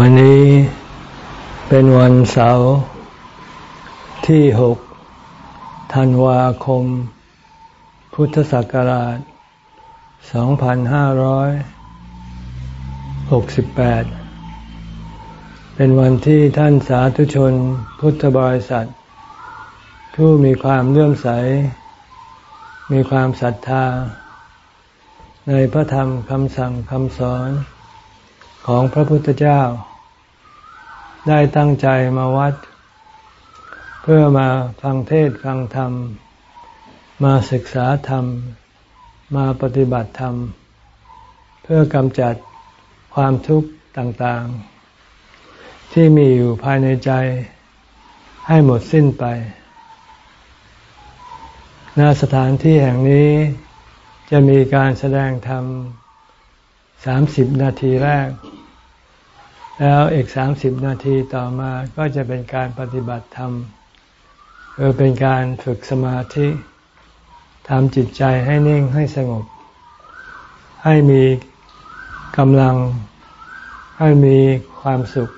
วันนี้เป็นวันเสาร์ที่หกธันวาคม พุทธศักราช 2568 เป็นวันที่ท่านสาธุชนพุทธบริษัท ผู้มีความเลื่อมใส มีความศรัทธา ในพระธรรมคำสั่งคำสอน ของพระพุทธเจ้า ได้ตั้งใจมาวัด เพื่อมาฟังเทศฟังธรรม มาศึกษาธรรม มาปฏิบัติธรรม เพื่อกำจัดความทุกข์ต่างๆ ที่มีอยู่ภายในใจให้หมดสิ้นไป ณ สถานที่แห่งนี้จะมีการแสดงธรรมสามสิบนาทีแรก แล้วอีกสามสิบนาทีต่อมาก็จะเป็นการปฏิบัติธรรมคือเป็นการฝึกสมาธิทำจิตใจให้นิ่งให้สงบ ให้มีกำลัง ให้มีความสุข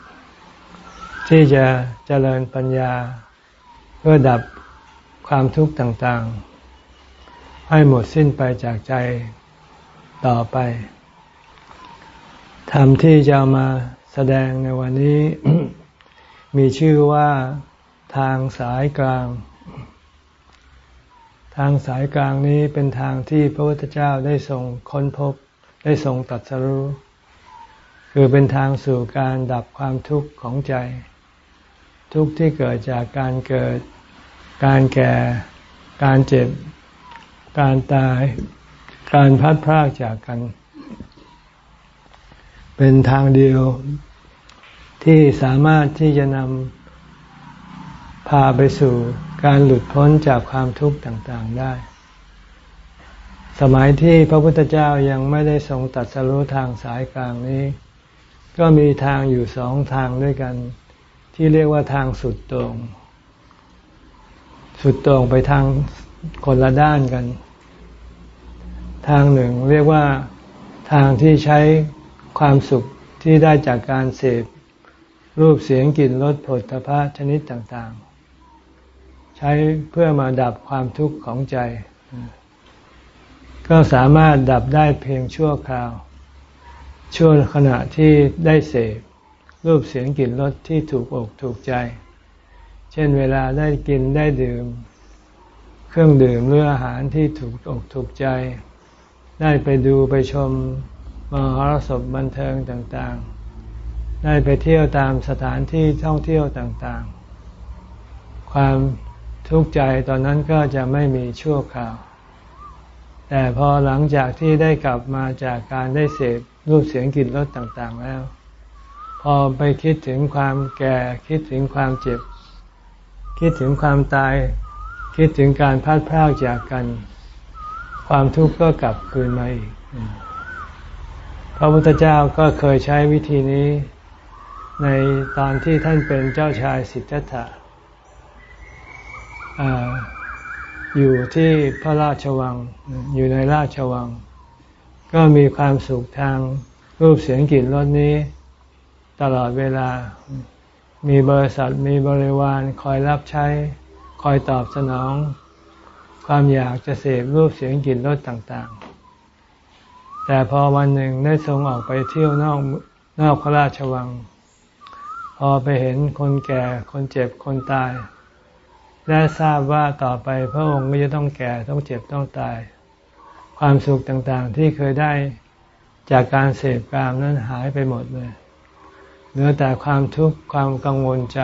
ที่จะเจริญปัญญา เพื่อดับความทุกข์ต่างๆ ให้หมดสิ้นไปจากใจต่อไปธรรมที่จะมา แสดงในวันนี้มีชื่อว่าทางสายกลาง ทางสายกลางนี้เป็นทางที่พระพุทธเจ้าได้ทรงค้นพบ ได้ทรงตัดสรู้ คือเป็นทางสู่การดับความทุกข์ของใจ ทุกข์ที่เกิดจากการเกิด การแก่ การเจ็บ การตาย การพัดพรากจากกัน เป็นทางเดียวที่สามารถที่จะนำพาไปสู่การหลุดพ้นจากความทุกข์ต่างๆได้ สมัยที่พระพุทธเจ้ายังไม่ได้ทรงตัดสรู้ทางสายกลางนี้ ก็มีทางอยู่สองทางด้วยกัน ที่เรียกว่าทางสุดตรง สุดตรงไปทางคนละด้านกัน ทางหนึ่งเรียกว่าทางที่ใช้ ความสุขที่ได้จากการเสพรูปเสียงกลิ่นรสผลพะชนิดต่างๆ ใช้เพื่อมาดับความทุกข์ของใจ ก็สามารถดับได้เพียงชั่วคราว ชั่วขณะที่ได้เสพรูปเสียงกลิ่นรสที่ถูกอกถูกใจ เช่นเวลาได้กินได้ดื่ม เครื่องดื่มหรืออาหารที่ถูกอกถูกใจ ได้ไปดูไปชม มหรสพบันเทิงต่างๆ ได้ไปเที่ยวตามสถานที่ท่องเที่ยวต่างๆ ความทุกข์ใจตอนนั้นก็จะไม่มีชั่วคราว แต่พอหลังจากที่ได้กลับมาจากการได้เสพรูปเสียงกลิ่นรสต่างๆแล้ว พอไปคิดถึงความแก่คิดถึงความเจ็บ คิดถึงความตาย คิดถึงการพัดพรากจากกัน ความทุกข์ก็กลับคืนมาอีก พระพุทธเจ้าก็เคยใช้วิธีนี้ในตอนที่ท่านเป็นเจ้าชายสิทธัตถะอยู่ที่พระราชวังอยู่ในราชวัง ก็มีความสุขทางรูปเสียงกลิ่นรสนี้ ตลอดเวลา มีบริษัทมีบริวารคอยรับใช้ คอยตอบสนอง ความอยากจะเสพรูปเสียงกลิ่นรสต่างๆ แต่พอวันหนึ่งได้ทรงออกไปเที่ยวนอกนอกพระราชวัง พอไปเห็นคนแก่คนเจ็บคนตาย และทราบว่าต่อไปพระองค์ก็จะต้องแก่ต้องเจ็บต้องตาย ความสุขต่างๆที่เคยได้จากการเสพกามนั้นหายไปหมดเลยเหลือแต่ความทุกข์ความกังวลใจ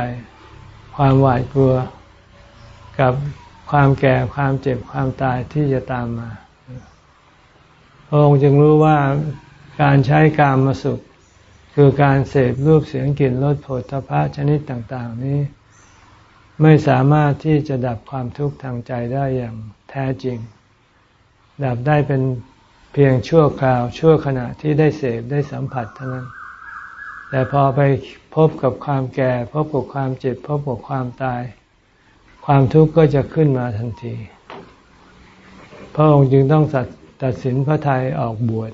ความหวาดกลัว กับความแก่ความเจ็บความตายที่จะตามมา ระองค์จึงรู้ว่าการใช้กามมาสุข คือการเสพรูปเสียงกลิ่นรสผลทพะชนิดต่าง ๆ นี้ ไม่สามารถที่จะดับความทุกข์ทางใจได้อย่างแท้จริง ดับได้เป็นเพียงชั่วคราวชั่วขณะที่ได้เสพได้สัมผัสเท่านั้น แต่พอไปพบกับความแก่ พบกับความเจ็บ พบกับความตาย ความทุกข์ก็จะขึ้นมาทันที พระองค์จึงต้องสัต ตัดสินพระทัยออกบวช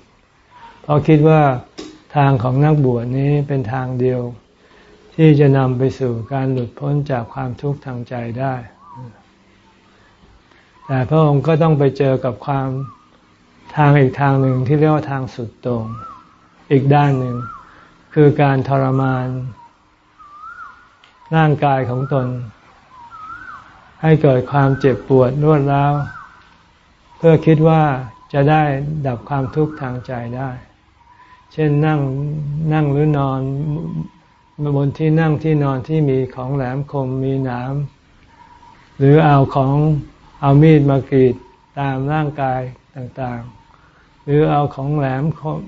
เพราะคิดว่าทางของนักบวชนี้เป็นทางเดียว ที่จะนำไปสู่การหลุดพ้นจากความทุกข์ทางใจได้ แต่พระองค์ก็ต้องไปเจอกับความทางอีกทางหนึ่งที่เรียกว่าทางสุดตรง อีกด้านหนึ่ง คือการทรมานร่างกายของตน ให้เกิดความเจ็บปวดรวดร้าวเพื่อคิดว่า จะได้ดับความทุกข์ทางใจได้ เช่นนั่งนั่งหรือนอนบนที่นั่งที่นอนที่มีของแหลมคมมีหนามหรือเอาของเอามีดมากรีดตามร่างกายต่างๆ หรือเอาของแหลมคม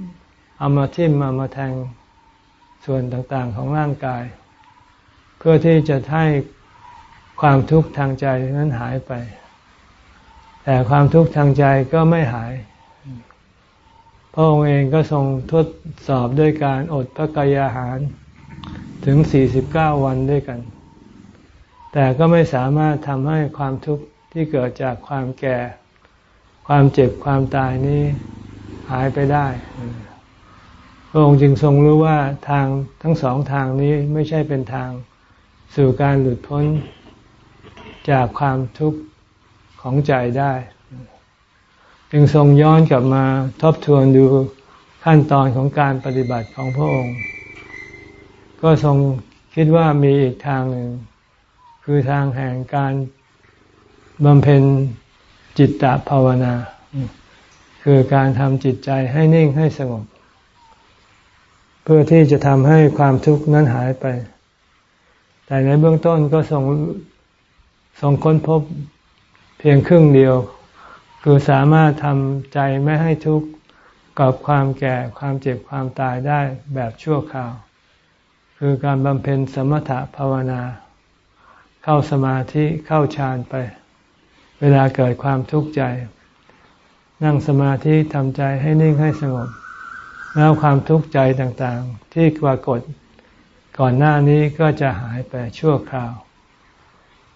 เอามาทิ่มมามาแทงส่วนต่างๆของร่างกาย เพื่อที่จะให้ความทุกข์ทางใจนั้นหายไป แต่ความทุกข์ทางใจก็ไม่หาย พระองค์เองก็ทรงทดสอบด้วยการอดพระกายอาหารถึง 49 วันด้วยกัน แต่ก็ไม่สามารถทำให้ความทุกข์ที่เกิดจากความแก่ ความเจ็บความตายนี้หายไปได้ พระองค์จึงทรงรู้ว่าทางทั้งสองทางนี้ไม่ใช่เป็นทางสู่การหลุดพ้นจากความทุกข์ ของใจได้ จึงทรงย้อนกลับมาทบทวนดูขั้นตอนของการปฏิบัติของพระองค์ ก็ทรงคิดว่ามีอีกทางหนึ่ง คือทางแห่งการบำเพ็ญจิตตภาวนา คือการทำจิตใจให้นิ่งให้สงบ เพื่อที่จะทำให้ความทุกข์นั้นหายไป แต่ในเบื้องต้นก็ทรงทรงค้นพบ เพียงครึ่งเดียว คือสามารถทำใจไม่ให้ทุกข์กับความแก่ความเจ็บความตายได้แบบชั่วคราว คือการบำเพ็ญสมถะภาวนา เข้าสมาธิเข้าฌานไป เวลาเกิดความทุกข์ใจ นั่งสมาธิทำใจให้นิ่งให้สงบ แล้วความทุกข์ใจต่างๆ ที่ปรากฏก่อนหน้านี้ก็จะหายไปชั่วคราว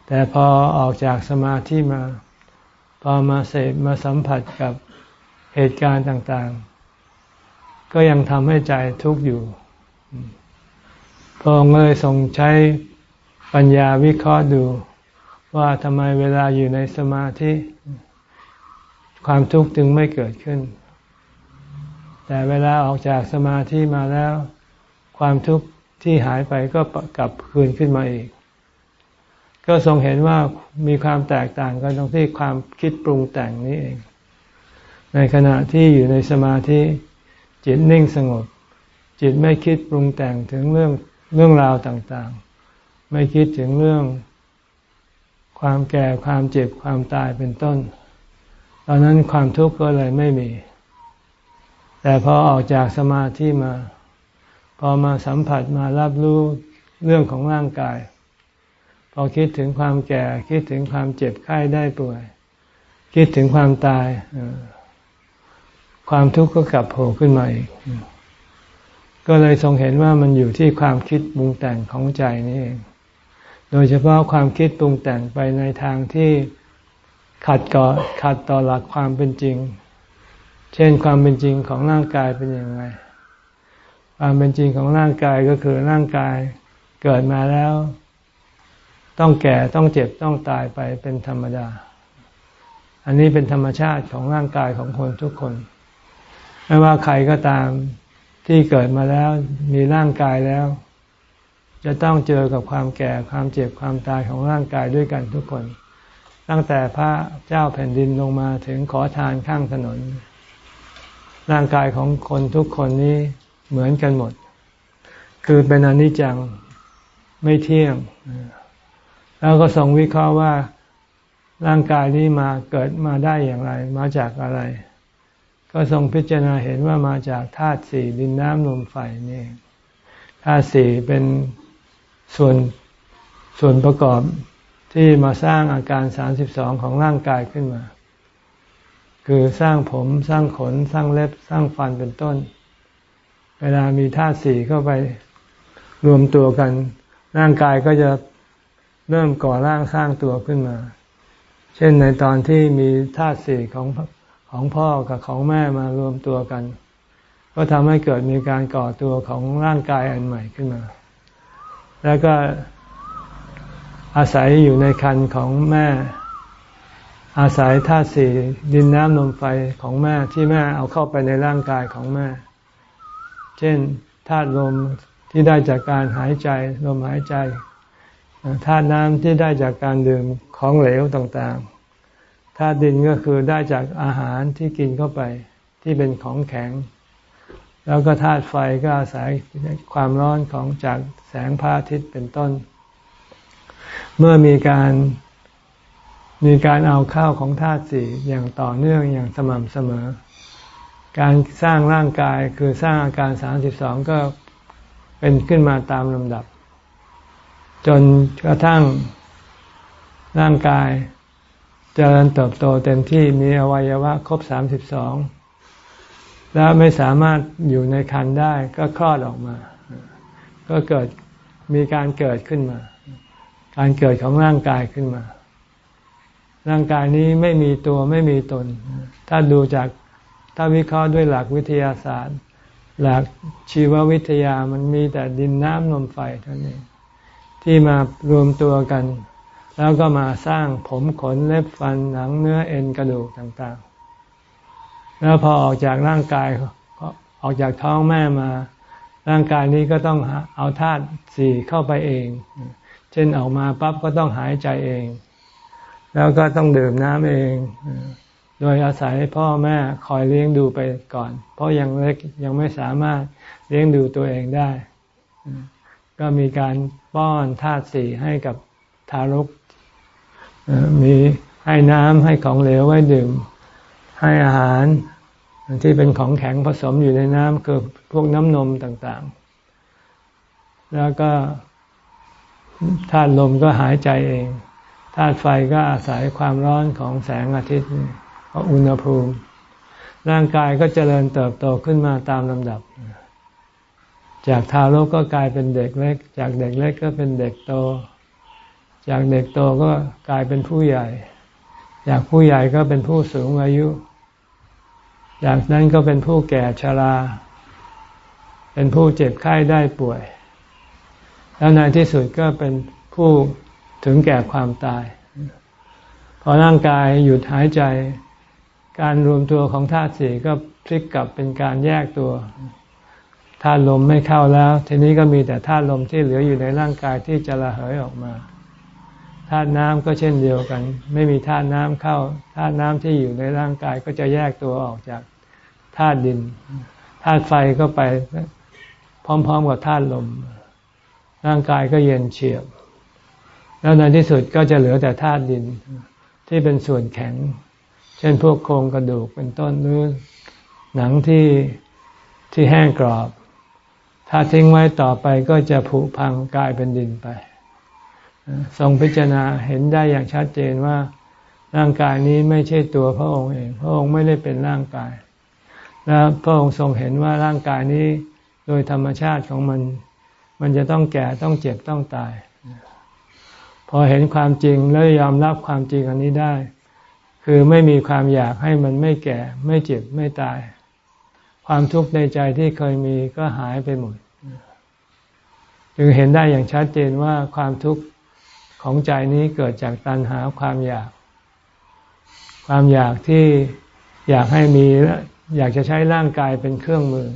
แต่พอออกจากสมาธิมา พอมาเสพมาสัมผัสกับเหตุการณ์ต่างๆ ก็ยังทำให้ใจทุกข์อยู่ พอเลยทรงใช้ปัญญาวิเคราะห์ดู ว่าทำไมเวลาอยู่ในสมาธิ ความทุกข์จึงไม่เกิดขึ้น แต่เวลาออกจากสมาธิมาแล้ว ความทุกข์ที่หายไปก็กลับคืนขึ้นมาอีก ก็ทรงเห็นว่ามีความแตกต่างกันตรงที่ความคิดปรุงแต่งนี้เอง ในขณะที่อยู่ในสมาธิจิตนิ่งสงบ จิตไม่คิดปรุงแต่งถึงเรื่องเรื่องราวต่างๆ ไม่คิดถึงเรื่อง ความแก่ความเจ็บความตายเป็นต้น ตอนนั้นความทุกข์ก็เลยไม่มี แต่พอออกจากสมาธิมา พอมาสัมผัสมารับรู้เรื่องของร่างกาย พอคิดถึงความแก่ คิดถึงความเจ็บไข้ได้ป่วย คิดถึงความตายความทุกข์ก็กลับโผล่ขึ้นมาอีกก็เลยทรงเห็นว่ามันอยู่ที่ความคิดปรุงแต่งของใจนี่เอง โดยเฉพาะความคิดปรุงแต่งไปในทางที่ขัดก่อขัดต่อหลักความเป็นจริง เช่นความเป็นจริงของร่างกายเป็นยังไง ความเป็นจริงของร่างกายก็คือร่างกายเกิดมาแล้ว ต้องแก่ต้องเจ็บต้องตายไปเป็นธรรมดา อันนี้เป็นธรรมชาติของร่างกายของคนทุกคน ไม่ว่าใครก็ตามที่เกิดมาแล้วมีร่างกายแล้ว จะต้องเจอกับความแก่ความเจ็บความตายของร่างกายด้วยกันทุกคน ตั้งแต่พระเจ้าแผ่นดินลงมาถึงขอทานข้างถนน ร่างกายของคนทุกคนนี้เหมือนกันหมด คือเป็นอนิจจังไม่เที่ยง แล้วก็ทรงวิเคราะห์ว่าร่างกายนี้มาเกิดมาได้อย่างไร มาจากอะไร ก็ทรงพิจารณาเห็นว่ามาจากธาตุสี่ดินน้ำลมไฟนี่ธาตุสี่เป็นส่วนส่วนประกอบที่มาสร้างอาการสามสิบสองของร่างกายขึ้นมา คือสร้างผมสร้างขนสร้างเล็บสร้างฟันเป็นต้น เวลามีธาตุสี่เข้าไปรวมตัวกัน ร่างกายก็จะ เริ่มก่อร่างสร้างตัวขึ้นมา เช่นในตอนที่มีธาตุสี่ของของพ่อกับของแม่มารวมตัวกัน ก็ทำให้เกิดมีการก่อตัวของร่างกายอันใหม่ขึ้นมา แล้วก็อาศัยอยู่ในคันของแม่ อาศัยธาตุสี่ดินน้ำลมไฟของแม่ที่แม่เอาเข้าไปในร่างกายของแม่ เช่นธาตุลมที่ได้จากการหายใจลมหายใจ ธาตุน้ำที่ได้จากการดื่มของเหลวต่างๆธาตุดินก็คือได้จากอาหารที่กินเข้าไปที่เป็นของแข็ง แล้วก็ธาตุไฟก็อาศัยความร้อนของจากแสงพระอาทิตย์เป็นต้น เมื่อมีการมีการเอาข้าวของธาตุสี่อย่างต่อเนื่องอย่างสม่ำเสมอ การสร้างร่างกายคือสร้างอาการสามสิบสองก็เป็นขึ้นมาตามลำดับ จนกระทั่งร่างกายจเจริญเติบโตเต็มที่มีอวัยวะครบสามสิบสองแล้วไม่สามารถอยู่ในคันได้ก็คลอดออกมา ก็เกิดมีการเกิดขึ้นมา การเกิดของร่างกายขึ้นมา ร่างกายนี้ไม่มีตัวไม่มีตน ถ้าดูจากถ้าวิเคราะห์ด้วยหลักวิทยาศาสตร์ หลักชีววิทยามันมีแต่ดินน้ำลมไฟเท่านั้น ที่มารวมตัวกัน แล้วก็มาสร้างผมขนเล็บฟันหนังเนื้อเอ็นกระดูกต่างๆ แล้วพอออกจากร่างกายออกจากท้องแม่มา ร่างกายนี้ก็ต้องเอาธาตุสี่เข้าไปเอง เช่นออกมาปั๊บก็ต้องหายใจเอง แล้วก็ต้องดื่มน้ำเองโดยอาศัยพ่อแม่คอยเลี้ยงดูไปก่อน เพราะยังเล็กยังไม่สามารถเลี้ยงดูตัวเองได้ ก็มีการ ป้อนธาตุสี่ให้กับทารก มีให้น้ำให้ของเหลวไว้ดื่ม ให้อาหารที่เป็นของแข็งผสมอยู่ในน้ำคือพวกน้ำนมต่างๆ แล้วก็ธาตุลมก็หายใจเองธาตุไฟก็อาศัยความร้อนของแสงอาทิตย์อุณหภูมิ ร่างกายก็เจริญเติบโตขึ้นมาตามลำดับ จากทารกก็กลายเป็นเด็กเล็ก จากเด็กเล็กก็เป็นเด็กโต จากเด็กโตก็กลายเป็นผู้ใหญ่ จากผู้ใหญ่ก็เป็นผู้สูงอายุ จากนั้นก็เป็นผู้แก่ชรา เป็นผู้เจ็บไข้ได้ป่วย แล้วในที่สุดก็เป็นผู้ถึงแก่ความตาย พอร่างกายหยุดหายใจ การรวมตัวของธาตุสี่ก็พลิกกลับเป็นการแยกตัวาตุลมไม่เข้าแล้ว ทีนี้ก็มีแต่ธาตุลมที่เหลืออยู่ในร่างกายที่จะระเหยออกมาธาตุน้ำก็เช่นเดียวกัน ไม่มีธาตุน้ำเข้าธาตุน้ำที่อยู่ในร่างกายก็จะแยกตัวออกจากธาตุดินธาตุไฟก็ไปพร้อม ๆ กับธาตุลม ร่างกายก็เย็นเฉียบ แล้วในที่สุดก็จะเหลือแต่ธาตุดินที่เป็นส่วนแข็ง เช่นพวกโครงกระดูกเป็นต้นหรือหนังที่ที่แห้งกรอบ ถ้าทิ้งไว้ต่อไปก็จะผุพังกลายเป็นดินไปทรงพิจารณาเห็นได้อย่างชัดเจนว่าร่างกายนี้ไม่ใช่ตัวพระองค์เอง พระองค์ไม่ได้เป็นร่างกาย และพระองค์ทรงเห็นว่าร่างกายนี้โดยธรรมชาติของมัน มันจะต้องแก่ต้องเจ็บต้องตาย พอเห็นความจริงแล้วยอมรับความจริงอันนี้ได้ คือไม่มีความอยากให้มันไม่แก่ ไม่เจ็บไม่ตาย ความทุกข์ในใจที่เคยมีก็หายไปหมดจึงเห็นได้อย่างชัดเจนว่าความทุกข์ของใจนี้เกิดจากตัณหาความอยาก ความอยากที่อยากให้มีอยากจะใช้ร่างกายเป็นเครื่องมือ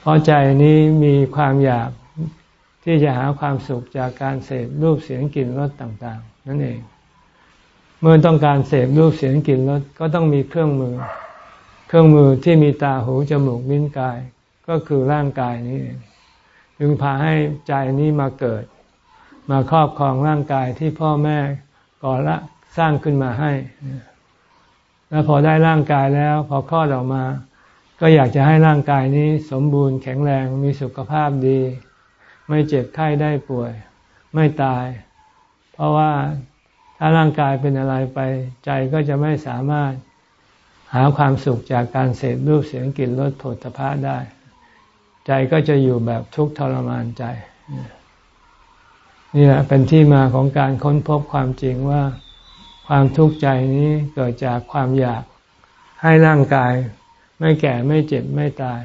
เพราะใจนี้มีความอยากที่จะหาความสุขจากการเสพรูปเสียงกลิ่นรสต่าง ๆ นั่นเอง เมื่อต้องการเสพรูปเสียงกลิ่นรสก็ต้องมีเครื่องมือ เครื่องมือที่มีตาหูจมูกลิ้นกาย ก็คือร่างกายนี้จึงพาให้ใจนี้มาเกิด มาครอบครองร่างกายที่พ่อแม่ก่อละสร้างขึ้นมาให้ แล้วพอได้ร่างกายแล้ว พอคลอดออกมา ก็อยากจะให้ร่างกายนี้สมบูรณ์แข็งแรงมีสุขภาพดี ไม่เจ็บไข้ได้ป่วย ไม่ตาย เพราะว่าถ้าร่างกายเป็นอะไรไป ใจก็จะไม่สามารถ หาความสุขจากการเสพรูปเสียงกลิ่นรสผลพระได้ ใจก็จะอยู่แบบทุกข์ทรมานใจนี่แหละเป็นที่มาของการค้นพบความจริงว่า ความทุกข์ใจนี้เกิดจากความอยากให้ร่างกาย ไม่แก่ไม่เจ็บไม่ตาย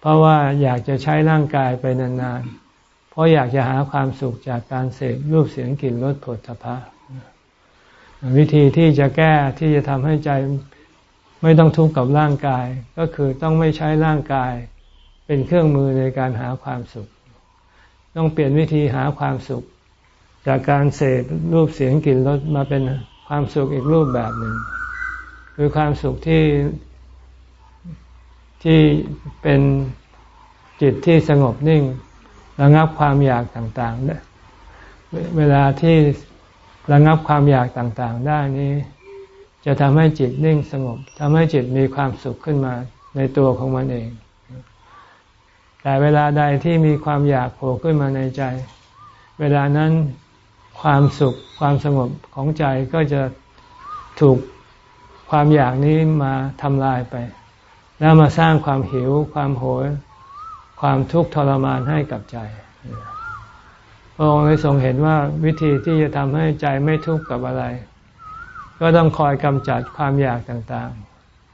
เพราะว่าอยากจะใช้ร่างกายไปนานๆ เพราะอยากจะหาความสุขจากการเสพรูปเสียงกลิ่นรสผลทพะวิธีที่จะแก้ที่จะทำให้ใจ ไม่ต้องทุกข์กับร่างกาย ก็คือต้องไม่ใช้ร่างกาย เป็นเครื่องมือในการหาความสุข ต้องเปลี่ยนวิธีหาความสุข จากการเสพรูปเสียงกลิ่นรสมาเป็นความสุขอีกรูปแบบหนึ่ง คือความสุขที่ที่เป็นจิตที่สงบนิ่งระงับความอยากต่างๆเวลาที่ระงับความอยากต่างๆ ได้นี้ จะทำให้จิตนิ่งสงบทำให้จิตมีความสุขขึ้นมาในตัวของมันเอง แต่เวลาใดที่มีความอยากโผล่ขึ้นมาในใจ เวลานั้นความสุขความสงบของใจก็จะถูกความอยากนี้มาทำลายไป แล้วมาสร้างความหิว ความโหย ความทุกข์ทรมานให้กับใจพระองค์เลยทรงเห็นว่าวิธีที่จะทำให้ใจไม่ทุกข์กับอะไร ก็ต้องคอยกำจัดความอยากต่าง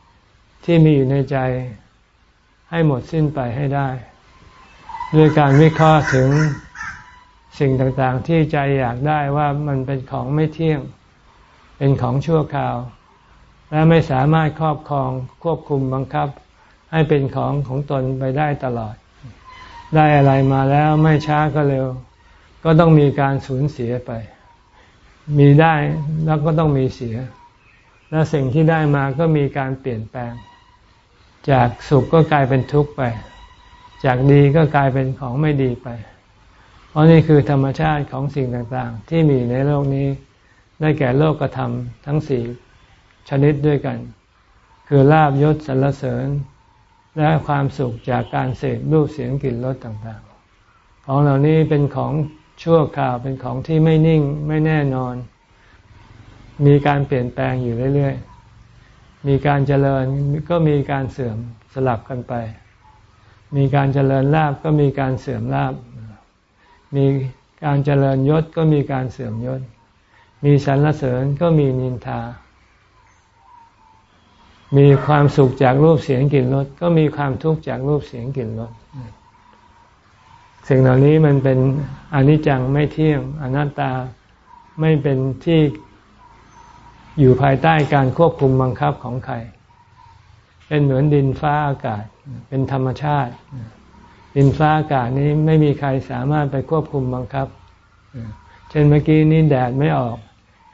ๆ ที่มีอยู่ในใจให้หมดสิ้นไปให้ได้ ด้วยการวิเคราะห์ถึงสิ่งต่างๆ ที่ใจอยากได้ว่ามันเป็นของไม่เที่ยง เป็นของชั่วคราว และไม่สามารถครอบครองควบคุมบังคับ ให้เป็นของของตนไปได้ตลอด ได้อะไรมาแล้วไม่ช้าก็เร็ว ก็ต้องมีการสูญเสียไป มีได้แล้วก็ต้องมีเสีย และสิ่งที่ได้มาก็มีการเปลี่ยนแปลง จากสุขก็กลายเป็นทุกข์ไป จากดีก็กลายเป็นของไม่ดีไป เพราะนี่คือธรรมชาติของสิ่งต่างๆ ที่มีในโลกนี้ ได้แก่โลกธรรมทั้งสี่ชนิดด้วยกัน คือลาบยศสรรเสริญ และความสุขจากการเสพรูปเสียงกลิ่นรสต่างๆ ของเหล่านี้เป็นของ ชั่วคราวเป็นของที่ไม่นิ่งไม่แน่นอน มีการเปลี่ยนแปลงอยู่เรื่อยๆ มีการเจริญก็มีการเสื่อมสลับกันไป มีการเจริญลาบก็มีการเสื่อมลาบ มีการเจริญยศก็มีการเสื่อมยศ มีสรรเสริญก็มีนินทา มีความสุขจากรูปเสียงกลิ่นรสก็มีความทุกข์จากรูปเสียงกลิ่นรส สิ่งเหล่านี้มันเป็นอนิจจังไม่เที่ยงอนัตตาไม่เป็นที่อยู่ภายใต้การควบคุมบังคับของใคร เป็นเหมือนดินฟ้าอากาศ เป็นธรรมชาติ ดินฟ้าอากาศนี้ไม่มีใครสามารถไปควบคุมบังคับ เช่นเมื่อกี้นี้แดดไม่ออก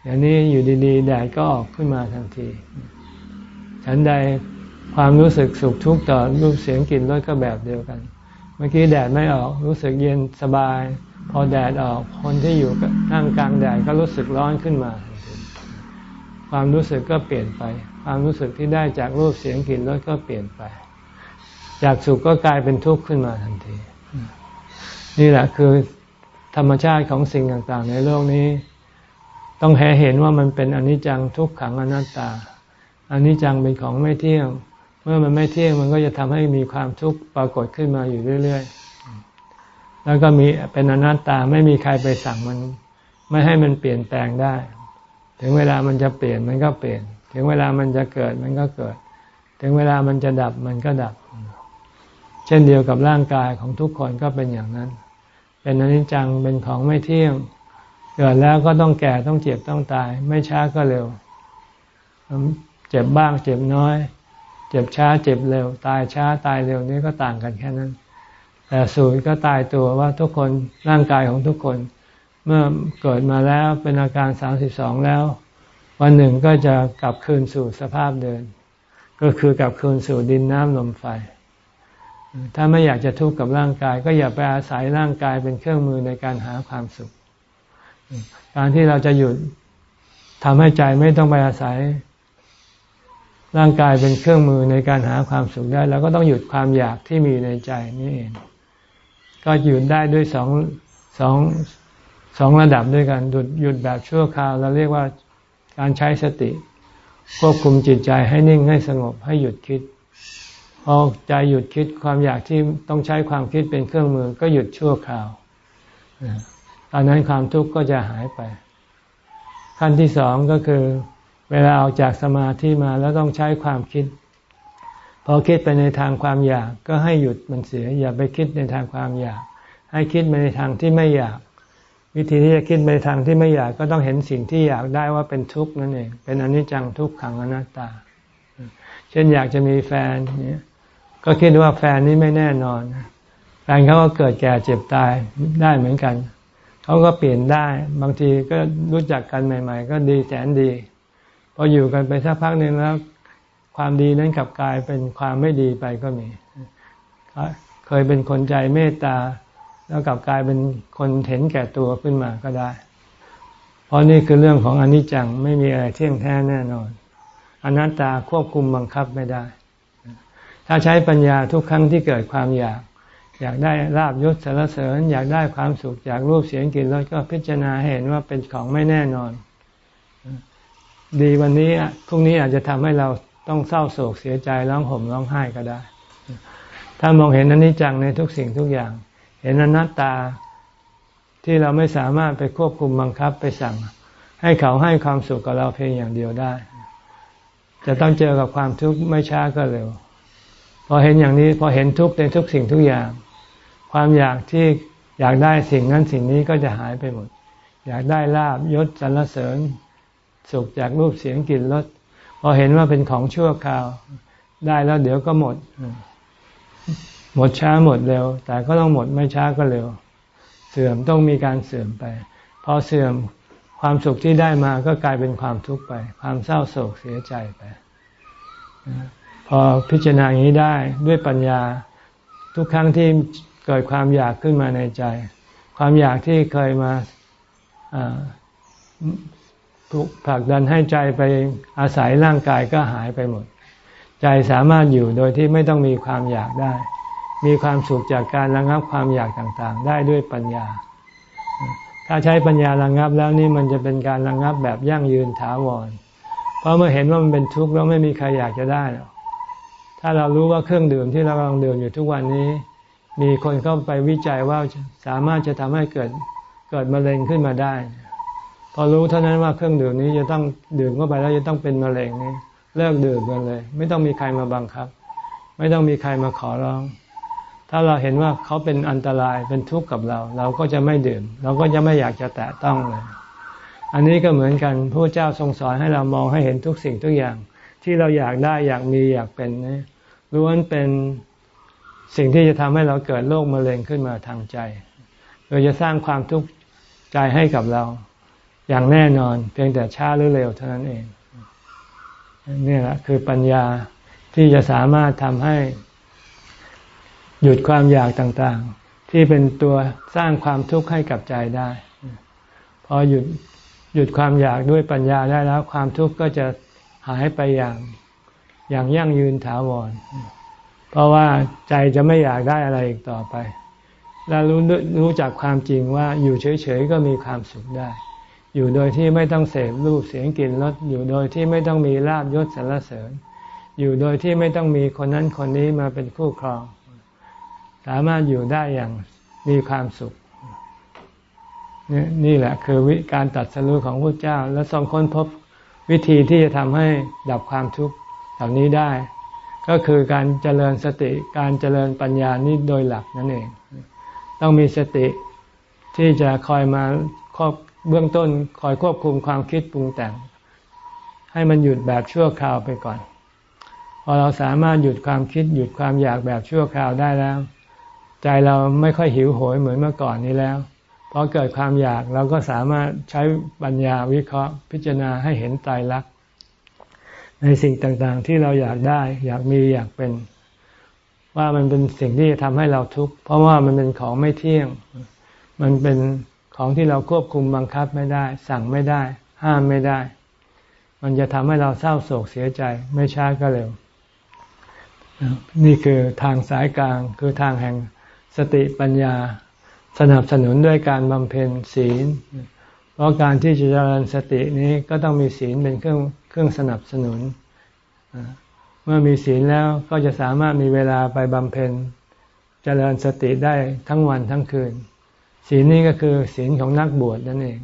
อย่างนี้อยู่ดีๆ แดดก็ออกขึ้นมาทันที ฉันใดความรู้สึกสุขทุกข์ต่อรูปเสียงกลิ่นรสก็แบบเดียวกัน มื่อกี้แดดไม่ออกรู้สึกเย็นสบาย พอแดดออกคนที่อยู่นั่งกลางแดดก็รู้สึกร้อนขึ้นมา ความรู้สึกก็เปลี่ยนไป ความรู้สึกที่ได้จากรูปเสียงกลิ่นรสก็เปลี่ยนไป จากสุขก็กลายเป็นทุกข์ขึ้นมาทันที นี่แหละคือธรรมชาติของสิ่งต่างๆ ในโลกนี้ ต้องแหเห็นว่ามันเป็นอนิจจังทุกขังอนัตตาอนิจจังเป็นของไม่เที่ยง เมื่อมันไม่เที่ยงมันก็จะทำให้มีความทุกข์ปรากฏขึ้นมาอยู่เรื่อย ๆ แล้วก็มีเป็นอนัตตาไม่มีใครไปสั่งมัน ไม่ให้มันเปลี่ยนแปลงได้ ถึงเวลามันจะเปลี่ยนมันก็เปลี่ยน ถึงเวลามันจะเกิดมันก็เกิด ถึงเวลามันจะดับมันก็ดับ เช่นเดียวกับร่างกายของทุกคนก็เป็นอย่างนั้น เป็นอนิจจังเป็นของไม่เที่ยง เกิดแล้วก็ต้องแก่ต้องเจ็บต้องตาย ไม่ช้าก็เร็ว เจ็บบ้างเจ็บน้อย เจ็บช้าเจ็บเร็ว ตายช้าตายเร็วนี้ก็ต่างกันแค่นั้น แต่สูตรก็ตายตัวว่าทุกคนร่างกายของทุกคน เมื่อเกิดมาแล้วเป็นอาการสามสิบสองแล้ว วันหนึ่งก็จะกลับคืนสู่สภาพเดินก็คือกลับคืนสู่ดินน้ำลมไฟ ถ้าไม่อยากจะทุกข์กับร่างกาย ก็อย่าไปอาศัยร่างกายเป็นเครื่องมือในการหาความสุข การที่เราจะหยุดทำให้ใจไม่ต้องไปอาศัย ร่างกายเป็นเครื่องมือในการหาความสุขได้เราก็ต้องหยุดความอยากที่มีในใจนี่เองก็หยุดได้ด้วยสองสองสองระดับด้วยกันหยุดหยุดแบบชั่วคราวเราเรียกว่าการใช้สติ ควบคุมจิตใจให้นิ่งให้สงบให้หยุดคิดพอใจหยุดคิดความอยากที่ต้องใช้ความคิดเป็นเครื่องมือ ก็หยุดชั่วคราวตอนนั้นความทุกข์ก็จะหายไป ขั้นที่สองก็คือ เวลาออกจากสมาธิมาแล้วต้องใช้ความคิด พอคิดไปในทางความอยากก็ให้หยุดมันเสีย อย่าไปคิดในทางความอยาก ให้คิดไปในทางที่ไม่อยาก วิธีที่จะคิดไปทางที่ไม่อยากก็ต้องเห็นสิ่งที่อยากได้ว่าเป็นทุกข์นั่นเอง เป็นอนิจจังทุกขังอนัตตา เช่นอยากจะมีแฟนเนี่ยก็คิดว่าแฟนนี้ไม่แน่นอนแฟนเขาก็เกิดแก่เจ็บตายได้เหมือนกัน เขาก็เปลี่ยนได้ บางทีก็รู้จักกันใหม่ ๆ ก็ดีแสนดี พออยู่กันไปสักพักหนึ่งแล้ว ความดีนั้นกลับกลายเป็นความไม่ดีไปก็มี เคยเป็นคนใจเมตตา แล้วกลับกลายเป็นคนเห็นแก่ตัวขึ้นมาก็ได้ เพราะนี่คือเรื่องของอนิจจังไม่มีอะไรเที่ยงแท้แน่นอน อนัตตาควบคุมบังคับไม่ได้ ถ้าใช้ปัญญาทุกครั้งที่เกิดความอยากอยากได้ลาบยศสารเสริญ อยากได้ความสุขจากรูปเสียงกลิ่นรสก็พิจารณาเห็นว่าเป็นของไม่แน่นอน ดีวันนี้พรุ่งนี้อาจจะทำให้เราต้องเศร้าโศกเสียใจร้องห่มร้องไห้ก็ได้ ถ้ามองเห็นอนิจจังในทุกสิ่งทุกอย่าง เห็นอนัตตาที่เราไม่สามารถไปควบคุมบังคับไปสั่ง ให้เขาให้ความสุขกับเราเพียงอย่างเดียวได้ จะต้องเจอกับความทุกข์ไม่ช้าก็เร็ว พอเห็นอย่างนี้พอเห็นทุกข์ในทุกสิ่งทุกอย่าง ความอยากที่อยากได้สิ่งนั้นสิ่งนี้ก็จะหายไปหมด อยากได้ลาบยศสรรเสริญ สุขจากรูปเสียงกลิ่นรสพอเห็นว่าเป็นของชั่วคราว ได้แล้วเดี๋ยวก็หมด หมดช้าหมดเร็ว แต่ก็ต้องหมดไม่ช้าก็เร็ว เสื่อมต้องมีการเสื่อมไป พอเสื่อมความสุขที่ได้มาก็กลายเป็นความทุกข์ไป ความเศร้าโศกเสียใจไป พอพิจารณาอย่างนี้ได้ด้วยปัญญาทุกครั้งที่เกิดความอยากขึ้นมาในใจ ความอยากที่เคยมา ผลักดันให้ใจไปอาศัยร่างกายก็หายไปหมด ใจสามารถอยู่โดยที่ไม่ต้องมีความอยากได้ มีความสุขจากการระงับความอยากต่างๆ ได้ด้วยปัญญา ถ้าใช้ปัญญาระงับแล้วนี่มันจะเป็นการระงับแบบยั่งยืนถาวร เพราะเมื่อเห็นว่ามันเป็นทุกข์แล้วไม่มีใครอยากจะได้หรอกถ้าเรารู้ว่าเครื่องดื่มที่เรากำลังดื่มอยู่ทุกวันนี้ มีคนเข้าไปวิจัยว่าสามารถจะทำให้เกิดเกิดมะเร็งขึ้นมาได้ พอรู้เท่านั้นว่าเครื่องดื่มนี้จะต้องดื่มเข้าไปแล้วจะต้องเป็นมะเร็งนี้เลิกดื่มกันเลย ไม่ต้องมีใครมาบังคับ ไม่ต้องมีใครมาขอร้อง ถ้าเราเห็นว่าเขาเป็นอันตรายเป็นทุกข์กับเรา เราก็จะไม่ดื่ม เราก็จะไม่อยากจะแตะต้องเลยอันนี้ก็เหมือนกันพระเจ้าทรงสอนให้เรามองให้เห็นทุกสิ่งทุกอย่าง ที่เราอยากได้อยากมีอยากเป็นนี่ล้วนเป็นสิ่งที่จะทำให้เราเกิดโรคมะเร็งขึ้นมาทางใจโดยจะสร้างความทุกข์ใจให้กับเรา อย่างแน่นอน เพียงแต่ช้าหรือเร็วเท่านั้นเองนี่แหละคือปัญญาที่จะสามารถทำให้ หยุดความอยากต่างๆ ที่เป็นตัวสร้างความทุกข์ให้กับใจได้ พอหยุดหยุดความอยากด้วยปัญญาได้แล้ว ความทุกข์ก็จะหายไปอย่างอย่างยั่งยืนถาวร เพราะว่าใจจะไม่อยากได้อะไรอีกต่อไป และรู้รู้จักความจริงว่าอยู่เฉยๆก็มีความสุขได้ อยู่โดยที่ไม่ต้องเสพรูปเสียงกลิ่นรสอยู่โดยที่ไม่ต้องมีลาบยศสรรเสริญ อยู่โดยที่ไม่ต้องมีคนนั้นคนนี้มาเป็นคู่ครอง สามารถอยู่ได้อย่างมีความสุข นี่แหละคือวิการตัดสรุของพระเจ้า และทรงค้นพบวิธีที่จะทำให้ดับความทุกข์เหล่านี้ได้ ก็คือการเจริญสติการเจริญปัญญานี้โดยหลักนั่นเอง ต้องมีสติที่จะคอยมาครอบ เบื้องต้นคอยควบคุมความคิดปรุงแต่ง ให้มันหยุดแบบชั่วคราวไปก่อน พอเราสามารถหยุดความคิดหยุดความอยากแบบชั่วคราวได้แล้ว ใจเราไม่ค่อยหิวโหยเหมือนเมื่อก่อนนี้แล้วพอเกิดความอยากเราก็สามารถใช้ปัญญาวิเคราะห์ พิจารณาให้เห็นตายรัก ในสิ่งต่างๆ ที่เราอยากได้ อยากมีอยากเป็น ว่ามันเป็นสิ่งที่จะทำให้เราทุกข์เพราะว่ามันเป็นของไม่เที่ยง มันเป็น ของที่เราควบคุมบังคับไม่ได้ สั่งไม่ได้ ห้ามไม่ได้ มันจะทำให้เราเศร้าโศกเสียใจไม่ช้าก็เร็ว นี่คือทางสายกลางคือทางแห่งสติปัญญา สนับสนุนด้วยการบำเพ็ญศีล เพราะการที่จะเจริญสตินี้ก็ต้องมีศีลเป็นเครื่องเครื่องสนับสนุน เมื่อมีศีลแล้วก็จะสามารถมีเวลาไปบำเพ็ญเจริญสติได้ทั้งวันทั้งคืน ศีลนี้ก็คือศีลของนักบวชนั่นเอง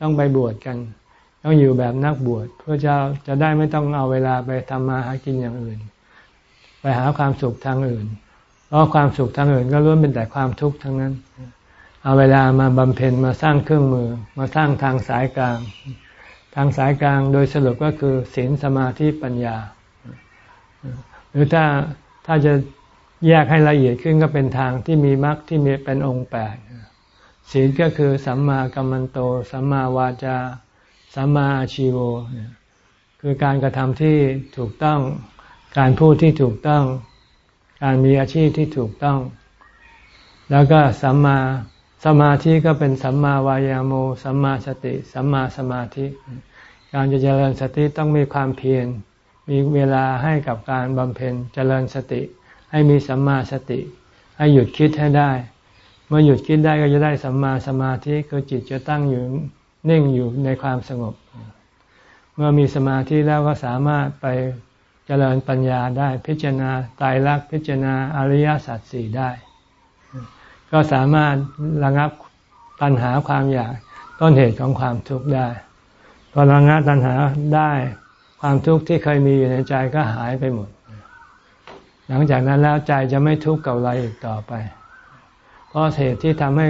ต้องไปบวชกัน ต้องอยู่แบบนักบวชเพื่อจะจะได้ไม่ต้องเอาเวลาไปทำมาหากินอย่างอื่น ไปหาความสุขทางอื่น เพราะความสุขทางอื่นก็ล้วนเป็นแต่ความทุกข์ทั้งนั้น เอาเวลามาบำเพ็ญมาสร้างเครื่องมือ มาสร้างทางสายกลาง ทางสายกลางโดยสรุปก็คือศีลสมาธิปัญญา หรือถ้าถ้าจะแยกให้ละเอียดขึ้นก็เป็นทางที่มีมรรคที่มีเป็นองค์แปด ศีลก็คือสัมมากัมมันโต สัมมาวาจา สัมมาอาชีโวคือการกระทำที่ถูกต้อง การพูดที่ถูกต้อง การมีอาชีพที่ถูกต้อง แล้วก็สัมมาสมาธิก็เป็นสัมมาวายาโม สัมมาสติ สัมมาสมาธิ การจะเจริญสติต้องมีความเพียร มีเวลาให้กับการบำเพ็ญเจริญสติ ให้มีสัมมาสติ ให้หยุดคิดให้ได้ มื่อหยุดคิดได้ก็จะได้สัมมาสมาธิคือจิตจะตั้งอยู่นิ่งอยู่ในความสงบ เมื่อมีสมาธิแล้วก็สามารถไปเจริญปัญญาได้พิจารณาตายรักพิจารณาอริยสัจสี่ได้ ก็สามารถระงับตัณหาความอยากต้นเหตุของความทุกข์ได้พอระงับตัณหาได้ความทุกข์ที่เคยมีอยู่ในใจก็หายไปหมด หลังจากนั้นแล้วใจจะไม่ทุกข์กับอะไรอีกต่อไป เพราะเหตุที่ทำให้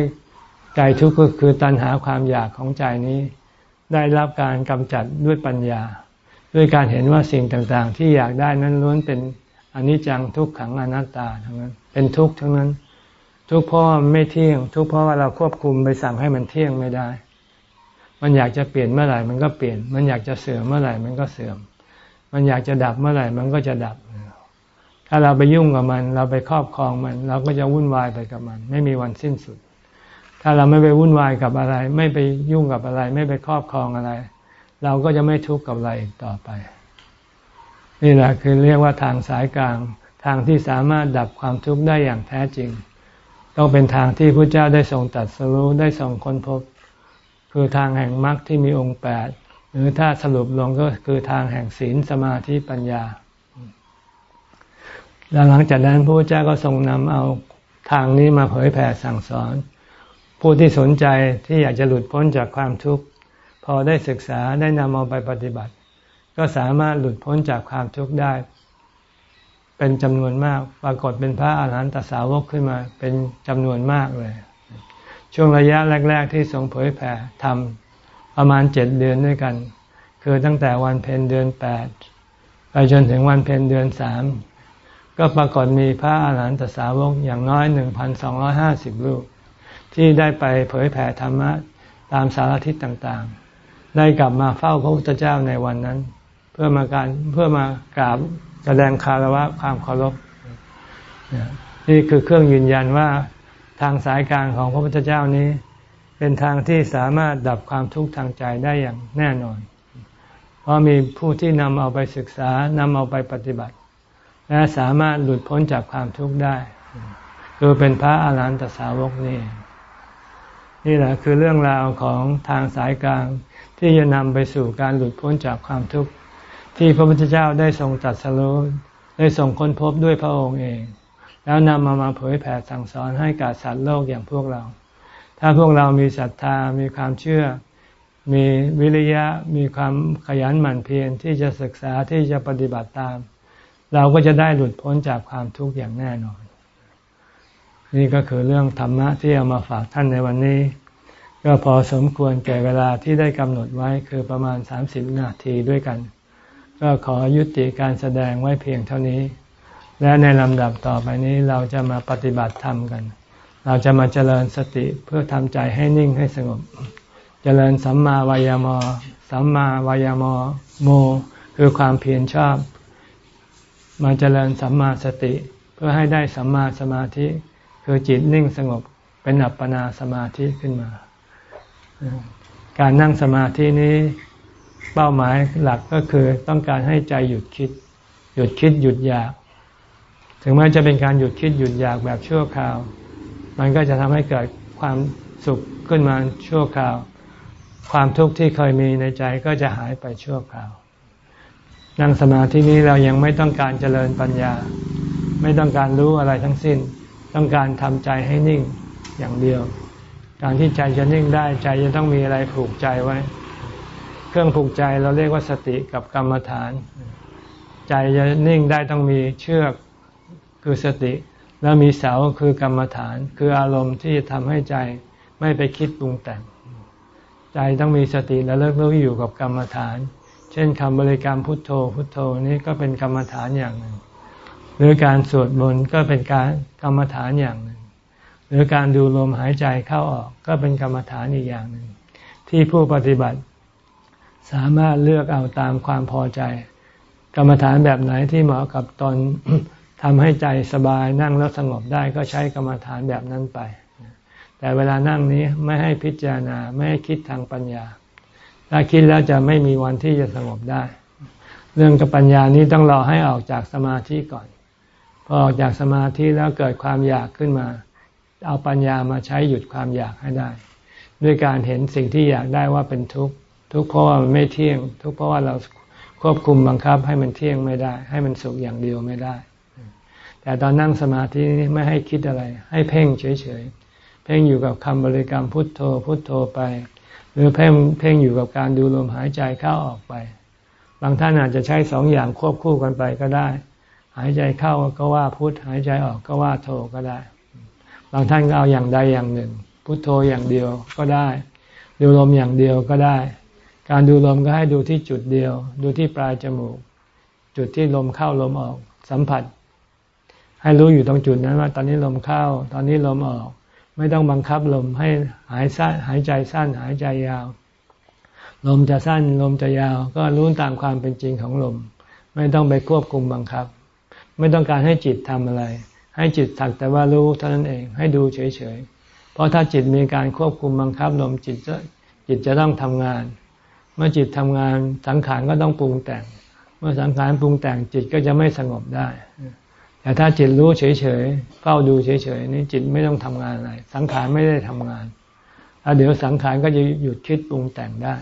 ใจทุกข์ก็คือตัณหาความอยากของใจนี้ ได้รับการกำจัดด้วยปัญญา ด้วยการเห็นว่าสิ่งต่างๆ ที่อยากได้นั้นล้วนเป็นอนิจจังทุกขังอนัตตาทั้งนั้น เป็นทุกข์ทั้งนั้น ทุกข์เพราะไม่เที่ยง ทุกข์เพราะว่าเราควบคุมไปสั่งให้มันเที่ยงไม่ได้ มันอยากจะเปลี่ยนเมื่อไหร่มันก็เปลี่ยน มันอยากจะเสื่อมเมื่อไหร่มันก็เสื่อม มันอยากจะดับเมื่อไหร่มันก็จะดับ ถ้าเราไปยุ่งกับมัน เราไปครอบครองมัน เราก็จะวุ่นวายไปกับมัน ไม่มีวันสิ้นสุด ถ้าเราไม่ไปวุ่นวายกับอะไร ไม่ไปยุ่งกับอะไร ไม่ไปครอบครองอะไร เราก็จะไม่ทุกข์กับอะไรอีกต่อไป นี่แหละคือเรียกว่าทางสายกลาง ทางที่สามารถดับความทุกข์ได้อย่างแท้จริง ต้องเป็นทางที่พระเจ้าได้ทรงตัดสรู้ได้ทรงค้นพบ คือทางแห่งมรรคที่มีองค์แปดหรือถ้าสรุปลงก็คือทางแห่งศีลสมาธิปัญญา แล้วหลังจากนั้นพระเจ้าก็ทรงนำเอาทางนี้มาเผยแผ่สั่งสอน ผู้ที่สนใจที่อยากจะหลุดพ้นจากความทุกข์ พอได้ศึกษาได้นำเอาไปปฏิบัติ ก็สามารถหลุดพ้นจากความทุกข์ได้ เป็นจำนวนมากปรากฏเป็นพระอาหารหันตสาวกขึ้นมา เป็นจำนวนมากเลย ช่วงระยะแรก ๆ ที่ทรงเผยแผ่ทำประมาณเจ็ดเดือนด้วยกัน คือตั้งแต่วันเพ็ญเดือนแปดไปจนถึงวันเพ็ญเดือนสาม ก็ปรากฏมีพระอาหารหันตสาวกอย่างน้อยหนึ่งพันสองร้อยห้าสิบรูป ที่ได้ไปเผยแผ่ธรรมะตามสารทิศต่างๆ ได้กลับมาเฝ้าพระพุทธเจ้าในวันนั้น เพื่อมาการเพื่อมากราบแสดงคารวะความเคารพนี่คือเครื่องยืนยันว่าทางสายกลางของพระพุทธเจ้านี้ เป็นทางที่สามารถดับความทุกข์ทางใจได้อย่างแน่นอน เพราะมีผู้ที่นำเอาไปศึกษานำเอาไปปฏิบัติ และสามารถหลุดพ้นจากความทุกข์ได้คือเป็นพระอาหารหันตสาวกนี่นี่แหละคือเรื่องราวของทางสายกลางที่จะนำไปสู่การหลุดพ้นจากความทุกข์ที่พระพุทธเจ้าได้ทรงตรัสรู้ได้ทรงค้นพบด้วยพระองค์เอง แล้วนำมามาเผยแผ่สั่งสอนให้กับสัตว์โลกอย่างพวกเรา ถ้าพวกเรามีศรัทธามีความเชื่อ มีวิริยะมีความขยันหมั่นเพียรที่จะศึกษาที่จะปฏิบัติตาม เราก็จะได้หลุดพ้นจากความทุกข์อย่างแน่นอน นี่ก็คือเรื่องธรรมะที่เอามาฝากท่านในวันนี้ ก็พอสมควรแก่เวลาที่ได้กำหนดไว้คือประมาณสามสิบนาทีด้วยกัน ก็ขอยุติการแสดงไว้เพียงเท่านี้ และในลำดับต่อไปนี้เราจะมาปฏิบัติธรรมกัน เราจะมาเจริญสติเพื่อทำใจให้นิ่งให้สงบ เจริญสัมมาวายามอ สัมมาวายามอโม คือความเพียรชอบ มาเจริญสัมมาสติ เพื่อให้ได้สัมมาสมาธิ คือจิตนิ่งสงบเป็นอัปปนาสมาธิขึ้นมา การนั่งสมาธินี้เป้าหมายหลักก็คือต้องการให้ใจหยุดคิด หยุดคิดหยุดอยาก ถึงแม้จะเป็นการหยุดคิดหยุดอยากแบบชั่วคราว มันก็จะทำให้เกิดความสุขขึ้นมาชั่วคราว ความทุกข์ที่เคยมีในใจก็จะหายไปชั่วคราว นั่งสมาธินี้เรายังไม่ต้องการเจริญปัญญา ไม่ต้องการรู้อะไรทั้งสิ้น ต้องการทำใจให้นิ่งอย่างเดียว การที่ใจจะนิ่งได้ใจจะต้องมีอะไรผูกใจไว้ เครื่องผูกใจเราเรียกว่าสติกับกรรมฐาน ใจจะนิ่งได้ต้องมีเชือกคือสติ แล้วมีเสาคือกรรมฐาน คืออารมณ์ที่ทำให้ใจไม่ไปคิดปรุงแต่ง ใจต้องมีสติและเลิกรู้อยู่กับกรรมฐาน เช่นคำบริกรรมพุทโธ พุทโธนี้ก็เป็นกรรมฐานอย่างหนึ่ง หรือการสวดมนต์ก็เป็นการกรรมฐานอย่างหนึ่ง หรือการดูลมหายใจเข้าออกก็เป็นกรรมฐานอีกอย่างหนึ่ง ที่ผู้ปฏิบัติ สามารถเลือกเอาตามความพอใจ กรรมฐานแบบไหนที่เหมาะกับตนทำให้ใจสบายนั่งแล้วสงบได้ก็ใช้กรรมฐานแบบนั้นไป แต่เวลานั่งนี้ไม่ให้พิจารณาไม่ให้คิดทางปัญญา ถ้าคิดแล้วจะไม่มีวันที่จะสงบได้ เรื่องกับปัญญานี้ต้องรอให้ออกจากสมาธิก่อน พอออกจากสมาธิแล้วเกิดความอยากขึ้นมา เอาปัญญามาใช้หยุดความอยากให้ได้ ด้วยการเห็นสิ่งที่อยากได้ว่าเป็นทุกข์ทุกข์เพราะว่ามันไม่เที่ยง ทุกข์เพราะว่าเราควบคุมบังคับให้มันเที่ยงไม่ได้ ให้มันสุขอย่างเดียวไม่ได้ แต่ตอนนั่งสมาธินี้ไม่ให้คิดอะไร ให้เพ่งเฉยๆ เพ่งอยู่กับคำบริกรรมพุทโธพุทโธไป หรือเพ่งเพ่งอยู่กับการดูลมหายใจเข้าออกไป บางท่านอาจจะใช้สองอย่างควบคู่กันไปก็ได้ หายใจเข้าก็ว่าพุทหายใจออกก็ว่าโธก็ได้ บางท่านก็เอาอย่างใดอย่างหนึ่ง พุทโธอย่างเดียวก็ได้ ดูลมอย่างเดียวก็ได้ การดูลมก็ให้ดูที่จุดเดียว ดูที่ปลายจมูก จุดที่ลมเข้าลมออก สัมผัส ให้รู้อยู่ตรงจุดนั้นว่า ตอนนี้ลมเข้า ตอนนี้ลมออก ไม่ต้องบังคับลมให้หายสั้นหายใจสั้นหายใจยาว ลมจะสั้นลมจะยาว ก็รู้ตามความเป็นจริงของลม ไม่ต้องไปควบคุมบังคับ ไม่ต้องการให้จิตทำอะไร ให้จิตสักแต่ว่ารู้เท่านั้นเองให้ดูเฉยๆ เพราะถ้าจิตมีการควบคุมบังคับลมจิตจะจิตจะต้องทำงาน เมื่อจิตทำงานสังขารก็ต้องปรุงแต่ง เมื่อสังขารปรุงแต่งจิตก็จะไม่สงบได้ แต่ถ้าจิตรู้เฉยๆเฝ้าดูเฉยๆนี่จิตไม่ต้องทำงานอะไร สังขารไม่ได้ทำงานแล้วเดี๋ยวสังขารก็จะหยุดคิดปรุงแต่งได้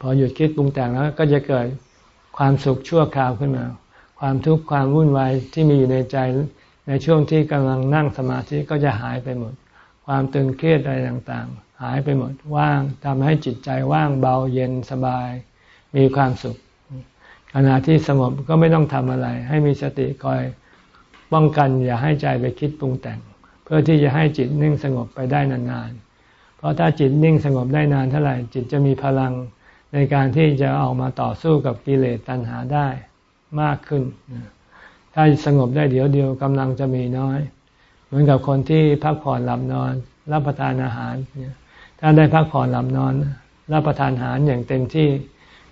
พอหยุดคิดปรุงแต่งแล้วก็จะเกิดความสุขชั่วคราวขึ้นมา ความทุกข์ความวุ่นวายที่มีอยู่ในใจในช่วงที่กำลังนั่งสมาธิก็จะหายไปหมด ความตึงเครียดอะไรต่างๆ หายไปหมดว่างทำให้จิตใจว่างเบาเย็นสบาย มีความสุข ขณะที่สงบก็ไม่ต้องทำอะไร ให้มีสติคอย ป้องกันอย่าให้ใจไปคิดปรุงแต่ง เพื่อที่จะให้จิตนิ่งสงบไปได้นานๆ เพราะถ้าจิตนิ่งสงบได้นานเท่าไหร่จิตจะมีพลังในการที่จะออกมาต่อสู้กับกิเลสตัณหาได้มากขึ้น ถ้าสงบได้เดี๋ยวเดียวกำลังจะมีน้อย เหมือนกับคนที่พักผ่อนหลับนอน รับประทานอาหารถ้าได้พักผ่อนหลับนอน รับประทานอาหารอย่างเต็มที่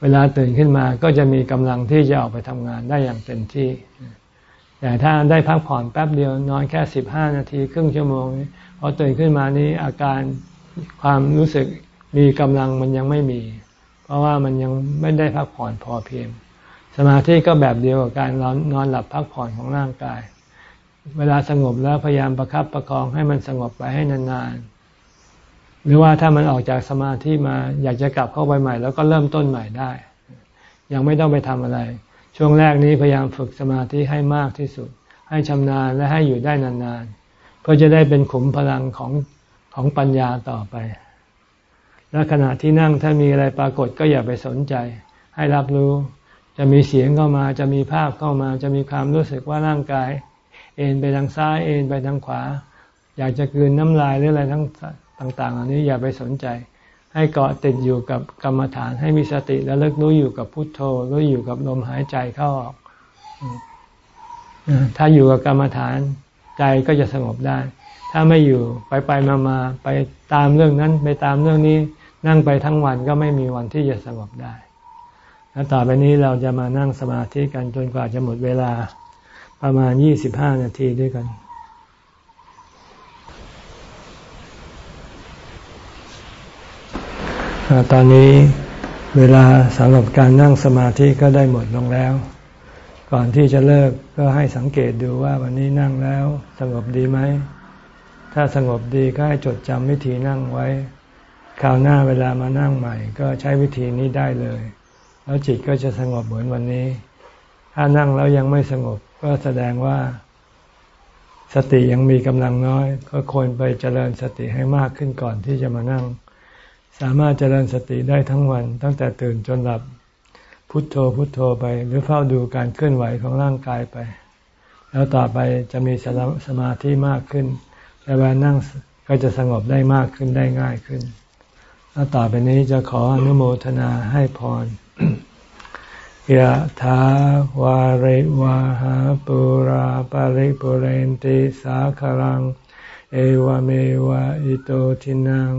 เวลาตื่นขึ้นมาก็จะมีกำลังที่จะออกไปทำงานได้อย่างเต็มที่ แต่ถ้าได้พักผ่อนแป๊บเดียวนอนแค่สิบห้านาทีครึ่งชั่วโมงพอตื่นขึ้นมานี้อาการความรู้สึกมีกำลังมันยังไม่มี เพราะว่ามันยังไม่ได้พักผ่อนพอเพียง สมาธิก็แบบเดียวกับการนอนนอนหลับพักผ่อนของร่างกาย เวลาสงบแล้วพยายามประครับประคองให้มันสงบไปให้นานๆ หรือว่าถ้ามันออกจากสมาธิมาอยากจะกลับเข้าไปใหม่ แล้วก็เริ่มต้นใหม่ได้ ยังไม่ต้องไปทำอะไร ช่วงแรกนี้พยายามฝึกสมาธิให้มากที่สุด ให้ชำนาญและให้อยู่ได้นานๆ เพื่อจะได้เป็นขุมพลังของของปัญญาต่อไป และขณะที่นั่งถ้ามีอะไรปรากฏก็อย่าไปสนใจ ให้รับรู้ จะมีเสียงเข้ามา จะมีภาพเข้ามา จะมีความรู้สึกว่าร่างกาย เอ็นไปทางซ้าย เอ็นไปทางขวา อยากจะกืนน้ำลายหรืออะไรทั้งต่างๆอันนี้อย่าไปสนใจ ให้เกาะติดอยู่กับกรรมฐานให้มีสติแล้วเลิกรู้อยู่กับพุทโธรู้อยู่กับลมหายใจเข้าออกถ้าอยู่กับกรรมฐานใจก็จะสงบได้ ถ้าไม่อยู่ไปไปมามาไปตามเรื่องนั้น ไปตามเรื่องนี้ นั่งไปทั้งวันก็ไม่มีวันที่จะสงบได้ แล้วต่อไปนี้เราจะมานั่งสมาธิกันจนกว่าจะหมดเวลาประมาณยี่สิบห้านาทีด้วยกัน ตอนนี้เวลาสำหรับการนั่งสมาธิก็ได้หมดลงแล้ว ก่อนที่จะเลิกก็ให้สังเกตดูว่าวันนี้นั่งแล้วสงบดีไหม ถ้าสงบดีก็ให้จดจำวิธีนั่งไว้ คราวหน้าเวลามานั่งใหม่ ก็ใช้วิธีนี้ได้เลย แล้วจิตก็จะสงบเหมือนวันนี้ ถ้านั่งแล้วยังไม่สงบก็แสดงว่า สติยังมีกำลังน้อย ก็ควรไปเจริญสติให้มากขึ้นก่อนที่จะมานั่ง สามารถเจริญสติได้ทั้งวัน ตั้งแต่ตื่นจนหลับพุทโธพุทโธไป หรือเฝ้าดูการเคลื่อนไหวของร่างกายไป แล้วต่อไปจะมีสมาธิมากขึ้นเวลานั่งก็จะสงบได้มากขึ้นได้ง่ายขึ้นแล้วต่อไปนี้จะขออนุโมทนาให้พรยะถาวาริวาหาปุราปาริปุเรนติสาคลัง เอวเมวะอิโตทินัง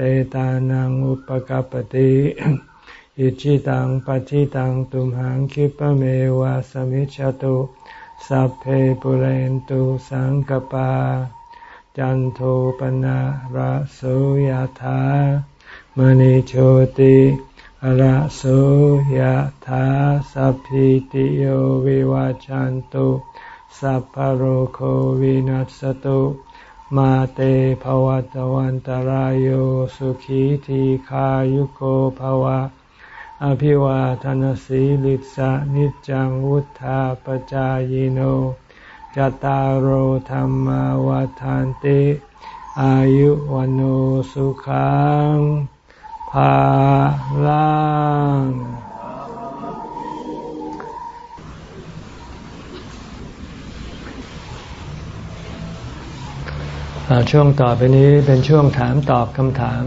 เปตานังอุปกปติอิจิตังปฏิตังตุมหังคิปเมวะสมิจฉตุสัพเพปุเรนตุสังกปา จันโทปนะระโสยธามณิโชติระโสยธาสัพพิติโยวิวาจันตุสัพพโรโควินัสตุ มาเตภวัตวันตารโยสุขีทีขายุโกภวะ อภิวาทนสีลิสานิจังวุธาปจายโนจตารโหธรรมวาทานติ อายุวันโอสุขังภาลัง ช่วงต่อไปนี้เป็นช่วงถามตอบคำถาม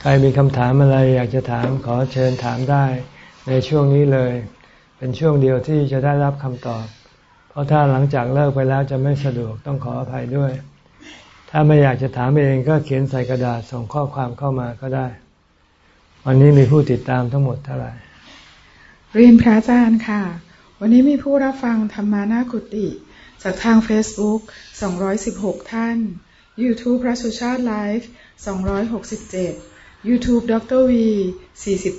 ใครมีคำถามอะไรอยากจะถามขอเชิญถามได้ในช่วงนี้เลย เป็นช่วงเดียวที่จะได้รับคำตอบ เพราะถ้าหลังจากเลิกไปแล้วจะไม่สะดวกต้องขออภัยด้วย ถ้าไม่อยากจะถามเองก็เขียนใส่กระดาษส่งข้อความเข้ามาก็ได้ วันนี้มีผู้ติดตามทั้งหมดเท่าไหร่ เรียนพระอาจารย์ค่ะ วันนี้มีผู้รับฟังธรรมานากุติ จากทาง Facebook 216 ท่าน YouTube พระสุชาติไลฟ์267 YouTube ดร V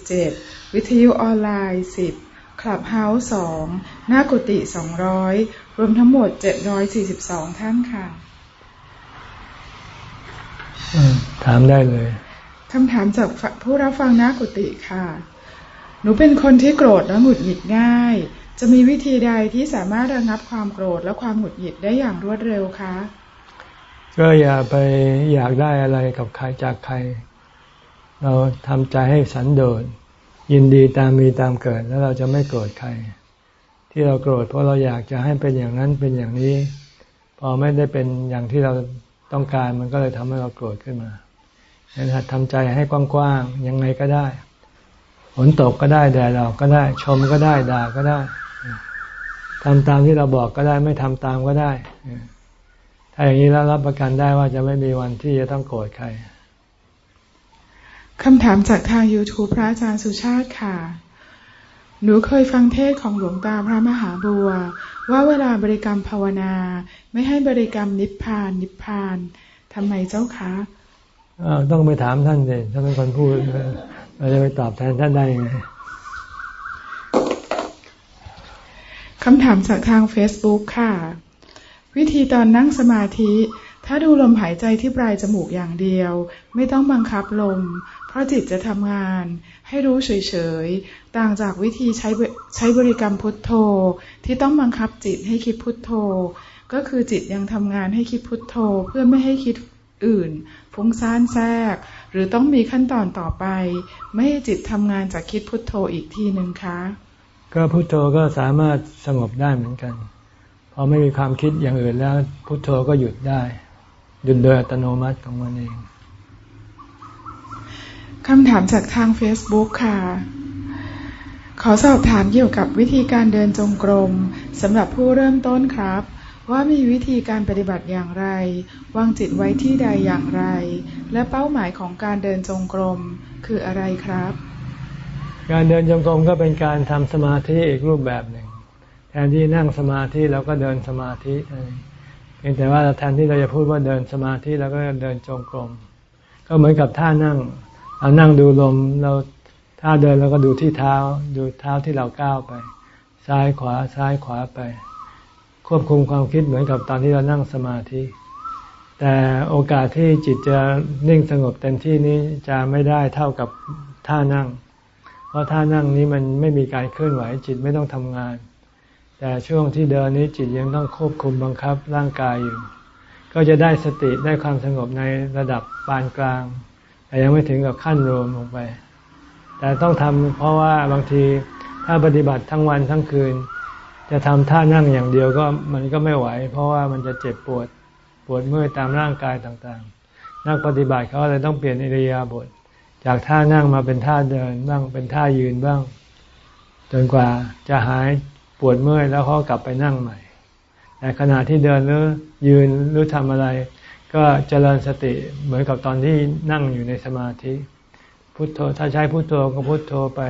47 วิทยุออนไลน์ 10 Clubhouse สองหน้ากุฏิสองร้อยรวมทั้งหมดเจ็ดร้อยสี่สิบสองท่านค่ะ ถามได้เลย คำถามจากผู้รับฟังหน้ากุฏิค่ะ หนูเป็นคนที่โกรธและหงุดหงิดง่าย จะมีวิธีใดที่สามารถระงับความโกรธและความหงุดหงิดได้อย่างรวดเร็วคะ ก็อย่าไปอยากได้อะไรกับใครจากใคร เราทำใจให้สันโดษยินดีตามมีตามเกิดแล้วเราจะไม่โกรธใคร ที่เราโกรธเพราะเราอยากจะให้เป็นอย่างนั้นเป็นอย่างนี้ พอไม่ได้เป็นอย่างที่เราต้องการมันก็เลยทำให้เราโกรธขึ้นมาดังนั้นทำใจให้กว้างๆยังไงก็ได้ฝนตกก็ได้แดดออกก็ได้ ชมก็ได้ด่าก็ได้ทำตามที่เราบอกก็ได้ ไม่ทำตามก็ได้ ถ้าอย่างนี้แล้วรับประกันได้ว่าจะไม่มีวันที่จะต้องโกรธใครคำถามจากทาง YouTube พระอาจารย์สุชาติค่ะ หนูเคยฟังเทศของหลวงตาพระมหาบัว ว่าเวลาบริกรรมภาวนา ไม่ให้บริกรรมนิพพานนิพพานทำไมเจ้าคะต้องไปถามท่านเลยท่านเป็นคนพูดเราจะไปตอบแทนท่านได้ยังไงคำถามจากทาง Facebook ค่ะ วิธีตอนนั่งสมาธิ ถ้าดูลมหายใจที่ปลายจมูกอย่างเดียว ไม่ต้องบังคับลม เพราะจิตจะทำงาน ให้รู้เฉยๆ ต่างจากวิธีใช้ใช้บริกรรมพุทโธ ที่ต้องบังคับจิตให้คิดพุทโธ ก็คือจิตยังทำงานให้คิดพุทโธเพื่อไม่ให้คิดอื่นฟุ้งซ่านแทรก หรือต้องมีขั้นตอนต่อไป ไม่ให้จิตทำงานจากคิดพุทโธอีกทีหนึ่งคะ ก็พุทโธก็สามารถสงบได้เหมือนกัน อไม่มีความคิดอย่างอื่นแล้ว พุทโธก็หยุดได้หยุดโดยอัตโนมัติของมันเองคำถามจากทาง Facebook ค่ะ ขอสอบถามเกี่ยวกับวิธีการเดินจงกรมสำหรับผู้เริ่มต้นครับ ว่ามีวิธีการปฏิบัติอย่างไร วางจิตไว้ที่ใดอย่างไร และเป้าหมายของการเดินจงกรมคืออะไรครับ การเดินจงกรมก็เป็นการทำสมาธิอีกรูปแบบหนึ่ง แทนที่นั่งสมาธิเราก็เดินสมาธิเพียงแต่ว่าแทนที่เราจะพูดว่าเดินสมาธิแล้วก็เดินจงกรม ก็เหมือนกับท่านั่ง เรานั่งดูลมเราท่าเดินเราก็ดูที่เท้า ดูเท้าที่เราก้าวไป ซ้ายขวาซ้ายขวาไป ควบคุมความคิดเหมือนกับตอนที่เรานั่งสมาธิ แต่โอกาสที่จิตจะนิ่งสงบเต็มที่นี้จะไม่ได้เท่ากับท่านั่ง เพราะท่านั่งนี้มันไม่มีการเคลื่อนไหวจิตไม่ต้องทำงาน แต่ช่วงที่เดินนี้จิตยังต้องควบคุมบังคับร่างกายอยู่ ก็จะได้สติได้ความสงบในระดับปานกลาง แต่ยังไม่ถึงกับขั้นรวมลงไป แต่ต้องทำเพราะว่าบางทีถ้าปฏิบัติทั้งวันทั้งคืน จะทำท่านั่งอย่างเดียวก็มันก็ไม่ไหว เพราะว่ามันจะเจ็บปวดปวดเมื่อยตามร่างกายต่างๆ นักปฏิบัติเขาเลยต้องเปลี่ยนอิริยาบถจากท่านั่งมาเป็นท่าเดินบ้างเป็นท่ายืนบ้าง จนกว่าจะหาย ปวดเมื่อยแล้วเขากลับไปนั่งใหม่ แต่ขณะที่เดินหรือยืนหรือทำอะไร ก็เจริญสติเหมือนกับตอนที่นั่งอยู่ในสมาธิพุทโธถ้าใช้พุทโธก็พุทโธไป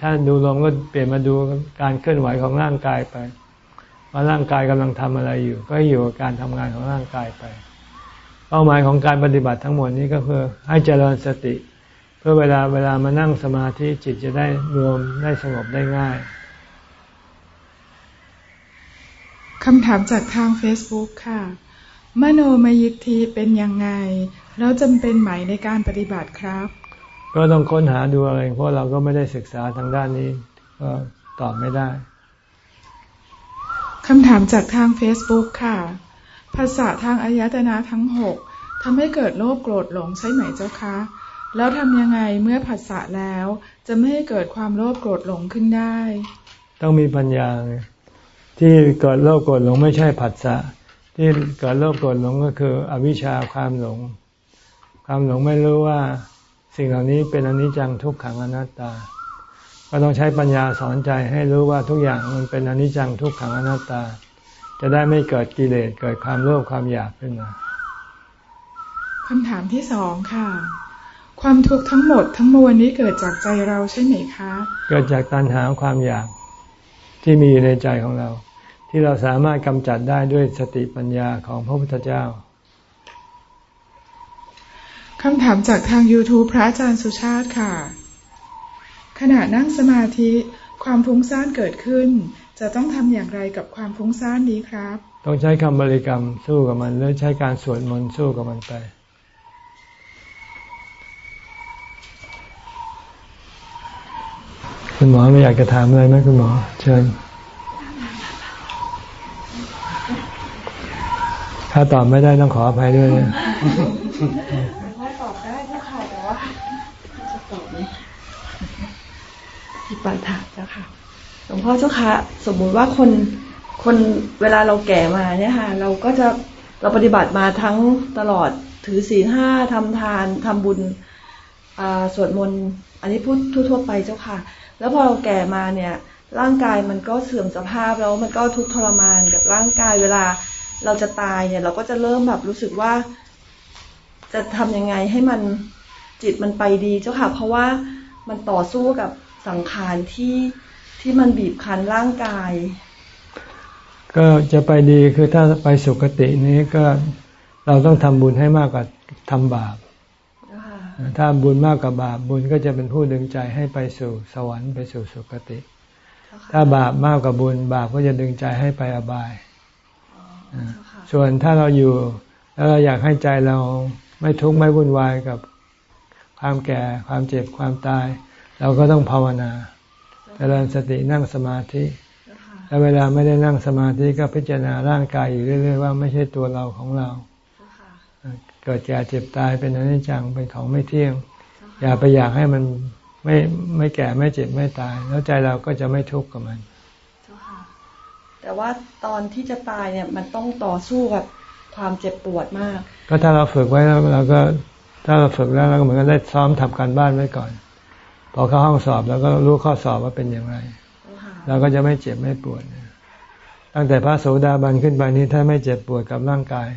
ถ้าดูลมก็เปลี่ยนมาดูการเคลื่อนไหวของร่างกายไป ว่าร่างกายกำลังทำอะไรอยู่ ก็อยู่กับการทำงานของร่างกายไป เป้าหมายของการปฏิบัติทั้งหมดนี้ก็คือให้เจริญสติ เพื่อเวลาเวลามานั่งสมาธิจิตจะได้รวมได้สงบได้ง่าย คำถามจากทาง Facebook ค่ะ มโนมยิทธิเป็นยังไง แล้วจำเป็นไหมในการปฏิบัติครับ ก็ต้องค้นหาดูเองเพราะเราก็ไม่ได้ศึกษาทางด้านนี้ ก็ตอบไม่ได้คำถามจากทาง Facebook ค่ะ ภาษาทางอายตนะทั้งหกทำให้เกิดโลภโกรธหลงใช่ไหมเจ้าคะ แล้วทำยังไงเมื่อผัสสะแล้ว จะไม่ให้เกิดความโลภโกรธหลงขึ้นได้ ต้องมีปัญญา ที่เกิดโลภโกรธหลงไม่ใช่ผัสสะที่เกิดโลภโกรธหลงก็คือ อวิชชาความหลง ความหลงไม่รู้ว่าสิ่งเหล่านี้เป็นอนิจจังทุกขังอนัตตา ก็ต้องใช้ปัญญาสอนใจให้รู้ว่าทุกอย่างมันเป็นอนิจจังทุกขังอนัตตา จะได้ไม่เกิดกิเลสเกิดความโลภความอยากขึ้นมาคำถามที่สองค่ะ ความทุกข์ทั้งหมดทั้งมวลนี้เกิดจากใจเราใช่ไหมคะ เกิดจากตัณหาความอยากที่มีอยู่ในใจของเรา ที่เราสามารถกำจัดได้ด้วยสติปัญญาของพระพุทธเจ้าคำถามจากทาง YouTube พระอาจารย์สุชาติค่ะ ขณะนั่งสมาธิความฟุ้งซ่านเกิดขึ้น จะต้องทำอย่างไรกับความฟุ้งซ่านนี้ครับ ต้องใช้คำบริกรรมสู้กับมันหรือใช้การสวดมนต์สู้กับมันไปคุณหมอไม่อยากจะถามอะไรไหมคุณหมอ เชิญ ถ้าตอบไม่ได้ต้องขออภัยด้วยนะแต่ว่าจะตอบที่ปลายทาเจ้าค่ะหลวงพ่อเจ้าค่ะสมมุติว่าคนคนเวลาเราแก่มาเนี่ยค่ะ เราก็จะเราปฏิบัติมาทั้งตลอดถือศีลห้าทำทานทำบุญสวดมนต์อันนี้พูดทั่วๆไปเจ้าค่ะ แล้วพอเราแก่มาเนี่ย ร่างกายมันก็เสื่อมสภาพแล้วมันก็ทุกทรมานกับร่างกายเวลา เราจะตายเนี่ย เราก็จะเริ่มแบบรู้สึกว่า จะทำยังไงให้มันจิตมันไปดีเจ้าค่ะ เพราะว่ามันต่อสู้กับสังขารที่ที่มันบีบคั้นร่างกาย ก็จะไปดีคือถ้าไปสุคตินี้ก็เราต้องทำบุญให้มากกว่าทำบาปถ้าบุญมากกว่าบาปบุญก็จะเป็นผู้ดึงใจให้ไปสู่สวรรค์ไปสู่สุคติ ถ้าบาปมากกว่าบุญบาปก็จะดึงใจให้ไปอบาย ส่วนถ้าเราอยู่ แล้วเราอยากให้ใจเราไม่ทุกข์ไม่วุ่นวายกับความแก่ความเจ็บความตาย เราก็ต้องภาวนาเจริญสตินั่งสมาธิแล้วเวลาไม่ได้นั่งสมาธิก็พิจารณาร่างกายอยู่เรื่อยๆว่าไม่ใช่ตัวเราของเรา เกิดแก่เจ็บตายเป็นอนิจจังเป็นของไม่เที่ยง อย่าไปอยากให้มันไม่ไม่แก่ไม่เจ็บไม่ตาย แล้วใจเราก็จะไม่ทุกข์กับมัน แต่ว่าตอนที่จะตายเนี่ยมันต้องต่อสู้กับความเจ็บปวดมาก ก็ถ้าเราฝึกไว้แล้วเราก็ถ้าเราฝึกแล้วเราก็เหมือนกับได้ซ้อมทำการบ้านไว้ก่อน พอเข้าห้องสอบแล้วก็รู้ข้อสอบว่าเป็นอย่างไรเราก็จะไม่เจ็บไม่ปวดตั้งแต่พระโสดาบันขึ้นไปนี้ถ้าไม่เจ็บปวดกับร่างกาย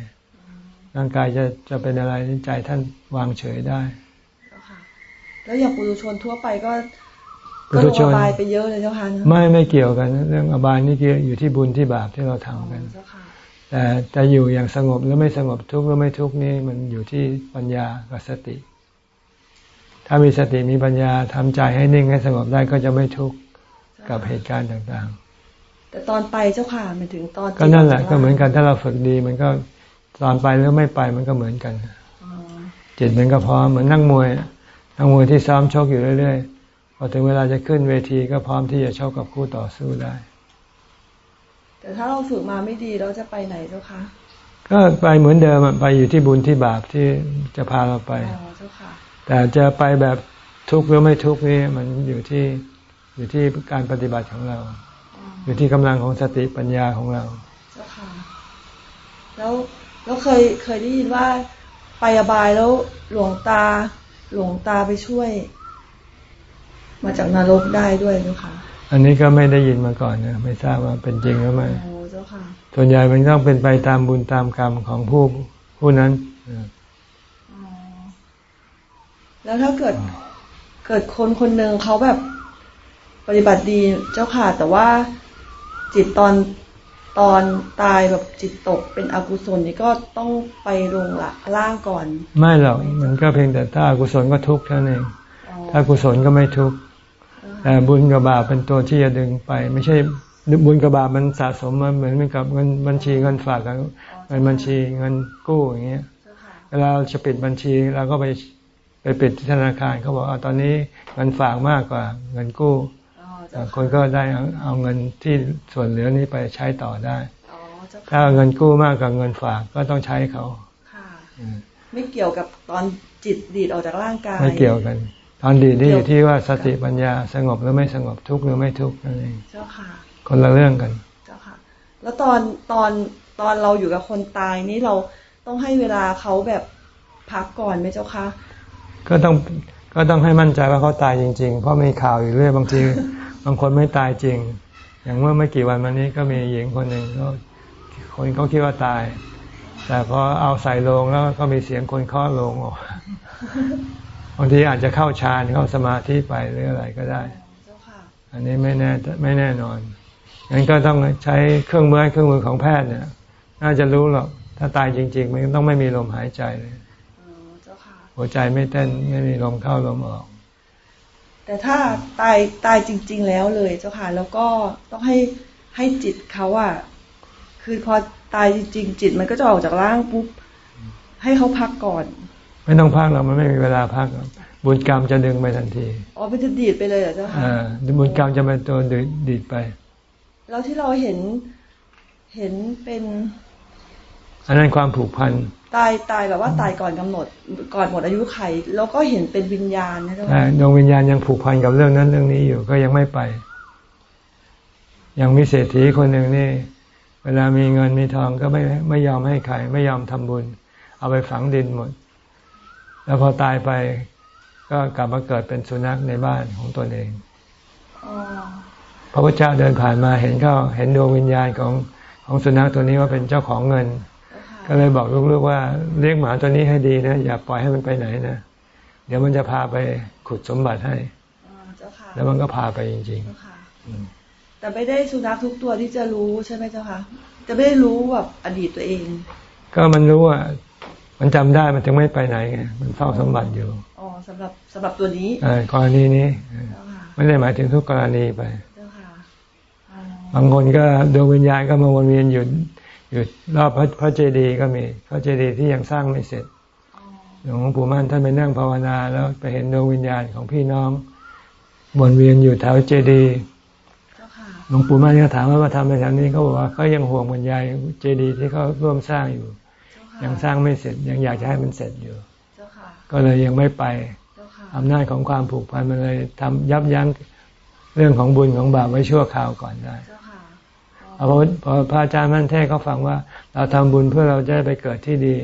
ร่างกายจะจะเป็นอะไรใจท่านวางเฉยได้แล้วอย่างปุถุชนทั่วไปก็ ก็ลงอบายไปเยอะเลยเจ้าค่ะไม่ไม่เกี่ยวกัน เรื่องอบายนี่เกี่ยวอยู่ที่บุญที่บาปที่เราทำกันแต่จะอยู่อย่างสงบหรือไม่สงบทุกข์หรือไม่ทุกข์นี่มันอยู่ที่ปัญญากับสติ ถ้ามีสติมีปัญญาทำใจให้นิ่งให้สงบได้ก็จะไม่ทุกข์กับเหตุการณ์ต่างๆ แต่ตอนไปเจ้าค่ะมันถึงตอนก็นั่นแหละก็เหมือนกันถ้าเราฝึกดีมันก็ตอนไปหรือไม่ไปมันก็เหมือนกันจิตมันก็พร้อมเหมือนนั่งมวยนักมวยที่ซ้อมชกอยู่เรื่อยๆพ อถึงเวลาจะขึ้นเวทีก็พร้อมที่จะชกกับคู่ต่อสู้ได้ แต่ถ้าเราฝึกมาไม่ดีเราจะไปไหนเจ้าคะ ก็ไปเหมือนเดิมไปอยู่ที่บุญที่บาปที่จะพาเราไปอ๋อเจ้าค่ะแต่จะไปแบบทุกข์หรือไม่ทุกข์นี่มันอยู่ที่อยู่ที่การปฏิบัติของเราอ๋ออยู่ที่กำลังของสติปัญญาของเราเจ้าค่ะแล้วแล้วเคยเคยได้ยินว่าไปอบายแล้วหลวงตาหลวงตาไปช่วย มาจากนรกได้ด้วยเจ้าค่ะ อันนี้ก็ไม่ได้ยินมาก่อนนะไม่ทราบว่าเป็นจริงหรือไม่โอ้เจ้าค่ะ ส่วนใหญ่มันต้องเป็นไปตามบุญตามกรรมของผู้ผู้นั้นอ๋อแล้วถ้าเกิดเกิดคนคนหนึ่งเขาแบบปฏิบัติดีเจ้าค่ะ แต่ว่าจิตตอนตอนตายแบบจิตตกเป็นอกุศลนี่ก็ต้องไปลงละล่างก่อน ไม่หรอกมันก็เพียงแต่ถ้าอกุศลก็ทุกข์เท่านั้นเองอ๋อถ้ากุศลก็ไม่ทุกข์แต่ บุญกับบาปเป็นตัวที่จะดึงไป ไม่ใช่บุญกับบาปมันสะสมมาเหมือนกับเงินบัญชีเงินฝากกับเงินบัญชีเงินกู้อย่างเงี้ยเจ้าค่ะเวลาเราจะปิดบัญชีเราก็ไปไปปิดที่ธนาคารเขาบอกเอาตอนนี้เงินฝากมากกว่าเงินกู้อ๋อเจ้าคนก็ได้เอาเอาเงินที่ส่วนเหลือนี้ไปใช้ต่อได้อ๋อเจ้าถ้าค่ะเงินกู้มากกว่าเงินฝากก็ต้องใช้เขาค่ะอืมไม่เกี่ยวกับตอนจิตดีดออกจากร่างกาย ไม่เกี่ยวกัน ตอนดีนี่อยู่เกี่ยวที่ว่าสติปัญญาสงบหรือไม่สงบทุกข์หรือไม่ทุกข์นั่นเองเจ้าค่ะ คนละเรื่องกัน เจ้าค่ะ แล้วตอนตอนตอนเราอยู่กับคนตายนี่เราต้องให้เวลาเขาแบบพักก่อนไหมเจ้าคะก็ต้องก็ต้องให้มั่นใจว่าเขาตายจริง ๆ เพราะมีข่าวอยู่เรื่อยบางทีบางคนไม่ตายจริง อย่างเมื่อไม่กี่วันมานี้ก็มีหญิงคนหนึ่งก็คนเขาคิดว่าตาย แต่พอเอาใส่โลงแล้วก็มีเสียงคนเคาะโลงออก บางทีอาจจะเข้าฌานเข้าสมาธิไปหรืออะไรก็ได้เจ้าค่ะอันนี้ไม่แน่ไม่แน่นอนงั้นก็ต้องใช้เครื่องมือเครื่องมือของแพทย์เนี่ย น่าจะรู้หรอกถ้าตายจริง ๆ มันต้องไม่มีลมหายใจเลยอ๋อเจ้าค่ะหัวใจไม่เต้นไม่มีลมเข้าลมออกแต่ถ้าตายตายจริง ๆ แล้วเลยเจ้าค่ะ แล้วก็ต้องให้ให้จิตเขาอะคือพอตายจริง ๆ จิตมันก็จะออกจากร่างปุ๊บให้เขาพักก่อน ไม่ต้องพักหรอกมันไม่มีเวลาพักหรอกบุญกรรมจะดึงไปทันทีอ๋อเป็นจะดีดไปเลยเหรอเจ้าค่ะอ่าบุญกรรมจะเป็นตัวดึงดีดไป แล้วที่เราเห็นเห็นเป็นอันนั้นความผูกพันตายตายแบบว่าตายก่อนกำหนด ก่อนหมดอายุไข แล้วก็เห็นเป็นวิญญาณนะเจ้าแต่ค่ะดวงวิญญาณยังผูกพันกับเรื่องนั้นเรื่องนี้อยู่ก็ยังไม่ไป ยังมีเศรษฐีคนหนึ่งนี่ เวลามีเงินมีทองก็ไม่ไม่ยอมให้ใครไม่ยอมทำบุญ เอาไปฝังดินหมด แล้วพอตายไปก็กลับมาเกิดเป็นสุนัขในบ้านของตนเองอ๋อพระพุทธเจ้าเดินผ่านมาเห็นเขาเห็นดวงวิญญาณของของสุนัขตัวนี้ว่าเป็นเจ้าของเงินเจ้าค่ะก็เลยบอกลูกๆว่าเลี้ยงหมาตัวนี้ให้ดีนะอย่าปล่อยให้มันไปไหนนะเดี๋ยวมันจะพาไปขุดสมบัติให้อ๋อเจ้าค่ะแล้วมันก็พาไปจริงเจ้าค่ะๆอืมแต่ไม่ได้สุนัขทุกตัวที่จะรู้ใช่ไหมเจ้าค่ะจะไม่ได้รู้แบบอดีตตัวเอง ก็มันรู้ว่า มันจำได้มันจึงไม่ไปไหนไงมันเฝ้าสมบัติอยู่อ๋อสำหรับสำหรับตัวนี้เอ่อกรณีนี้เออเจ้าค่ะไม่ได้หมายถึงทุกกรณีไปเจ้าค่ะอ๋บางคนก็ดวงวิญญาณก็มาวนเวียนอยู่อยู่รอบพระพระเจดีย์ก็มี พระเจดีย์ที่ยังสร้างไม่เสร็จอหลวงปู่มั่นท่านไปนั่งภาวนาแล้วไปเห็นดวงวิญญาณของพี่น้องวนเวียนอยู่แถวเจดีย์เจ้าค่ะหลวงปู่มั่นก็ถามว่ามาทำอะไรแถวนี้เขาบอกว่าเขายังห่วงบรรยายเจดีย์ที่เขาร่วมสร้างอยู่เจ้าค่ะ ยังสร้างไม่เสร็จยังอยากจะให้มันเสร็จอยู่เจ้าค่ะก็เลยยังไม่ไปเจ้าค่ะอำนาจของความผูกพันมันเลยทำยับยั้งเรื่องของบุญของบาปไว้ชั่วคราวก่อนได้เจ้าค่ะเพราะพอพระอาจารย์มั่นเทศเขาฟังว่า เราทำบุญเพื่อเราจะได้ไปเกิดที่ดี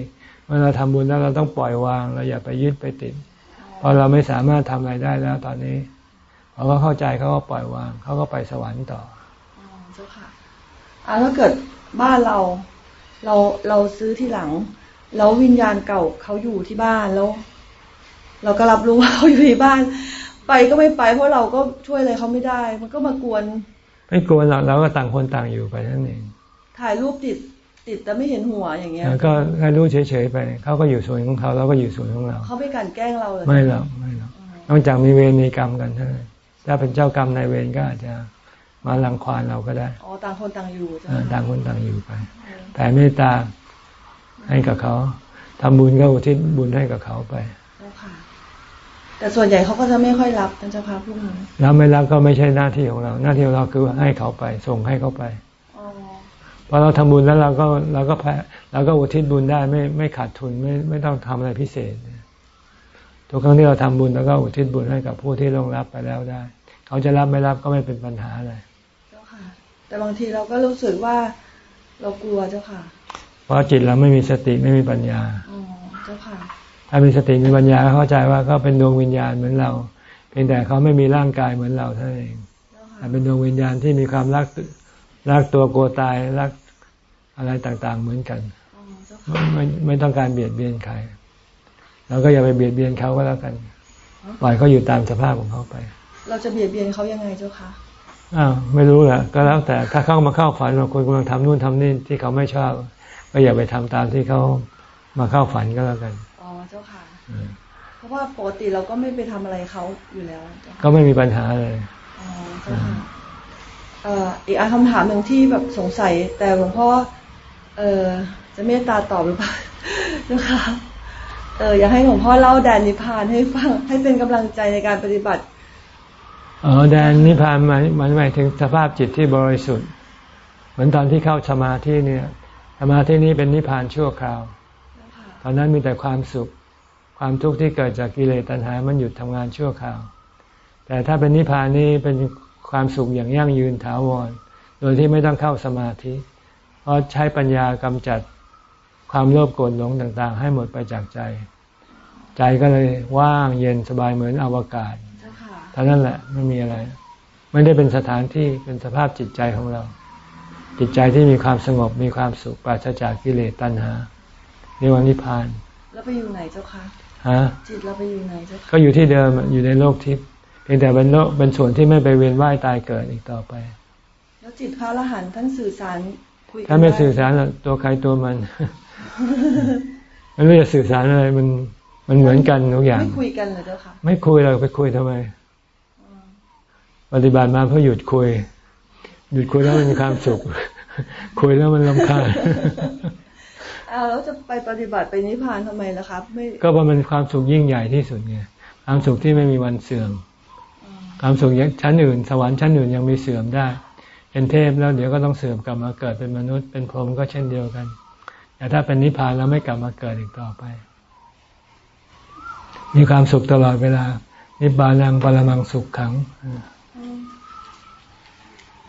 เมื่อเราทำบุญแล้วเราต้องปล่อยวาง เราอย่าไปยึดไปติดเพราะเราไม่สามารถทำอะไรได้แล้วตอนนี้พอเขาเข้าใจเขาก็ปล่อยวางเขาก็ไปสวรรค์ต่ออ๋อเจ้าค่ะอ่าถ้าเกิดบ้านเรา เราเราซื้อที่หลัง แล้ววิญญาณเก่าเขาอยู่ที่บ้านแล้ว เราก็รับรู้ว่าเขาอยู่ที่บ้าน ไปก็ไม่ไป เพราะเราก็ช่วยอะไรเขาไม่ได้ มันก็มากวนไม่กลัวหรอกเราก็ต่างคนต่างอยู่ไปนั่นเองถ่ายรูปติดติดแต่ไม่เห็นหัวอย่างเงี้ยแล้วก็ให้รู้เฉยๆไปเขาก็อยู่ส่วนของเขาเราก็อยู่ส่วนของเราเขาไม่กลันแกล้งเราเลยไม่หรอกไม่หรอกนอกจากมีเวรมีกรรมกันเท่านั้นถ้าเป็นเจ้ากรรมนายเวรก็อาจจะ มาลังควานเราก็ได้อ๋อต่างคนต่างอยู่จ้ะเออต่างคนต่างอยู่ไปแผ่เมตตาให้กับเขาทำบุญก็อุทิศบุญให้กับเขาไปเจ้าค่ะแต่ส่วนใหญ่เขาก็จะไม่ค่อยรับท่านเจ้าค่ะพวกนี้รับไม่รับก็ไม่ใช่หน้าที่ของเรา หน้าที่ของเราคือให้เขาไป ส่งให้เขาไปอ๋อพอเราทำบุญแล้วเราก็เราก็แผ่เราก็อุทิศบุญได้ไม่ไม่ขาดทุนไม่ไม่ต้องทำอะไรพิเศษทุกครั้งที่เราทำบุญแล้วก็อุทิศบุญให้กับผู้ที่ลงรับไปแล้วได้ เขาจะรับไม่รับก็ไม่เป็นปัญหาอะไรเจ้าค่ะ แต่บางทีเราก็รู้สึกว่าเรากลัวเจ้าค่ะ เพราะจิตเราไม่มีสติไม่มีปัญญาอ๋อเจ้าค่ะ ถ้ามีสติมีปัญญาเข้าใจว่าเขาเป็นดวงวิญญาณเหมือนเรา เพียงแต่เขาไม่มีร่างกายเหมือนเราเท่านั้นเองเจ้าแต่ค่ะเป็นดวงวิญญาณที่มีความรักรักตัวกลัวตายรักอะไรต่างๆเหมือนกันอ๋อเจ้าค่ะไม่ไม่ไม่ต้องการเบียดเบียนใครเราก็อย่าไปเบียดเบียนเขาก็แล้วกันปล่อยเขาอยู่ตามสภาพของเขาไป เราจะเบียดเบียนเขายังไงเจ้าค่ะ อ้าวไม่รู้แหละก็แล้วแต่ถ้าเข้ามาเข้าฝันบางคนกำลังทำนู่นทำนี่ที่เขาไม่ชอบก็อย่าไปทำตามที่เขามาเข้าฝันก็แล้วกันอ๋อเจ้าค่ะเออเพราะว่าปกติเราก็ไม่ไปทำอะไรเขาอยู่แล้วเจ้าค่ะก็ไม่มีปัญหาเลยอ๋อเจ้าค่ะเอ่ออีกอันคำถามหนึ่งที่แบบสงสัย แต่หลวงพ่อเออจะเมตตาตอบหรือเปล่าเจ้าค่ะเอออยากให้หลวงพ่อเล่าแดนนิพพานให้ฟังให้เป็นกำลังใจในการปฏิบัติ อ๋อแดนนิพพานมันหมายถึงสภาพจิตที่บริสุทธิ์ เหมือนตอนที่เข้าสมาธิเนี่ยสมาธินี้เป็นนิพพานชั่วคราว ตอนนั้นมีแต่ความสุข ความทุกข์ที่เกิดจากกิเลสตัณหา มันหยุดทำงานชั่วคราว แต่ถ้าเป็นนิพพานนี้เป็นความสุขอย่างยั่งยืนถาวร โดยที่ไม่ต้องเข้าสมาธิ เพราะใช้ปัญญากำจัดความโลภโกรธหลงต่าง ๆ ให้หมดไปจากใจ ใจก็เลยว่างเย็นสบายเหมือนอวกาศ ท่านั้นแหละไม่มีอะไร ไม่ได้เป็นสถานที่เป็นสภาพจิตใจของเรา จิตใจที่มีความสงบมีความสุขปราศจากกิเลสตัณหาเรียกว่านิพพาน แล้วไปอยู่ไหนเจ้าค่ะฮะจิตเราไปอยู่ไหนเจ้าค่ะก็อยู่ที่เดิมอะอยู่ในโลกทิพย์เพียงแต่เป็นโลกเป็นส่วนที่ไม่ไปเวียนว่ายตายเกิดอีกต่อไป แล้วจิตพระอรหันต์ท่านสื่อสารคุยกันถ้าไม่ด้สื่อสารหรอกตัวใครตัวมันไม่รู้จะสื่อสารอะไรมันมันเหมือนกันทุกอย่าง ไม่คุยกันเหรอเจ้าค่ะไม่คุยเราไปคุยทำไม ปฏิบัติมาเพื่อหยุดคุย หยุดคุยแล้วมันมีความสุข คุยแล้วมันลำคาญอ้าวแล้วจะไปปฏิบัติไปนิพพานทำไมล่ะครับ ไม่ก็เพราะมันความสุขยิ่งใหญ่ที่สุดไงความสุขที่ไม่มีวันเสื่อมอ๋อความสุขชั้นอื่น สวรรค์ชั้นอื่นยังมีเสื่อมได้ เป็นเทพแล้วเดี๋ยวก็ต้องเสื่อมกลับมาเกิดเป็นมนุษย์เป็นพรหมก็เช่นเดียวกันแต่ถ้าเป็นนิพพานแล้วไม่กลับมาเกิดอีกต่อไป มีความสุขตลอดเวลา นิพพานังปรมังสุขขัง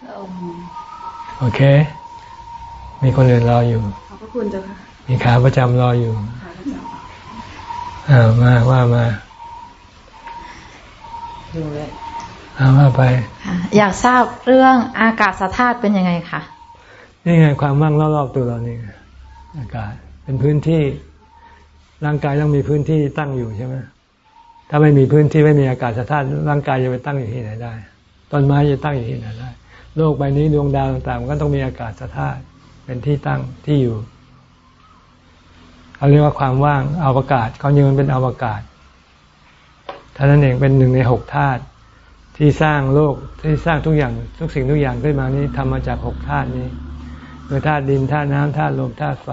แล้วอืม โอเค มีคนอื่นรออยู่ ขอบพระคุณเจ้าค่ะ มีขาประจำรออยู่ค่ะพระเจ้าอ่ามาว่ามาดูเลยเอาว่าไปค่ะอยากทราบเรื่องอากาศธาตุเป็นยังไงคะนี่ไงความว่างรอบๆตัวเรานี่ไงอากาศเป็นพื้นที่ร่างกายต้องมีพื้นที่ตั้งอยู่ใช่ไหมถ้าไม่มีพื้นที่ไม่มีอากาศธาตุร่างกายจะไปตั้งอยู่ที่ไหนได้ต้นไม้จะตั้งอยู่ที่ไหนได้ โลกใบนี้ดวงดาวต่างๆมันก็ต้องมีอากาศธาตุเป็นที่ตั้งที่อยู่เขาเรียกว่าความว่างอวกาศเขายังมันเป็นอวกาศท่านั้นเองเป็นหนึ่งในหกธาตุที่สร้างโลกที่สร้างทุกอย่างทุกสิ่งทุกอย่างขึ้นมานี้ทำมาจากหกธาตุนี้คือธาตุดินธาตุน้ำธาตุลมธาตุไฟ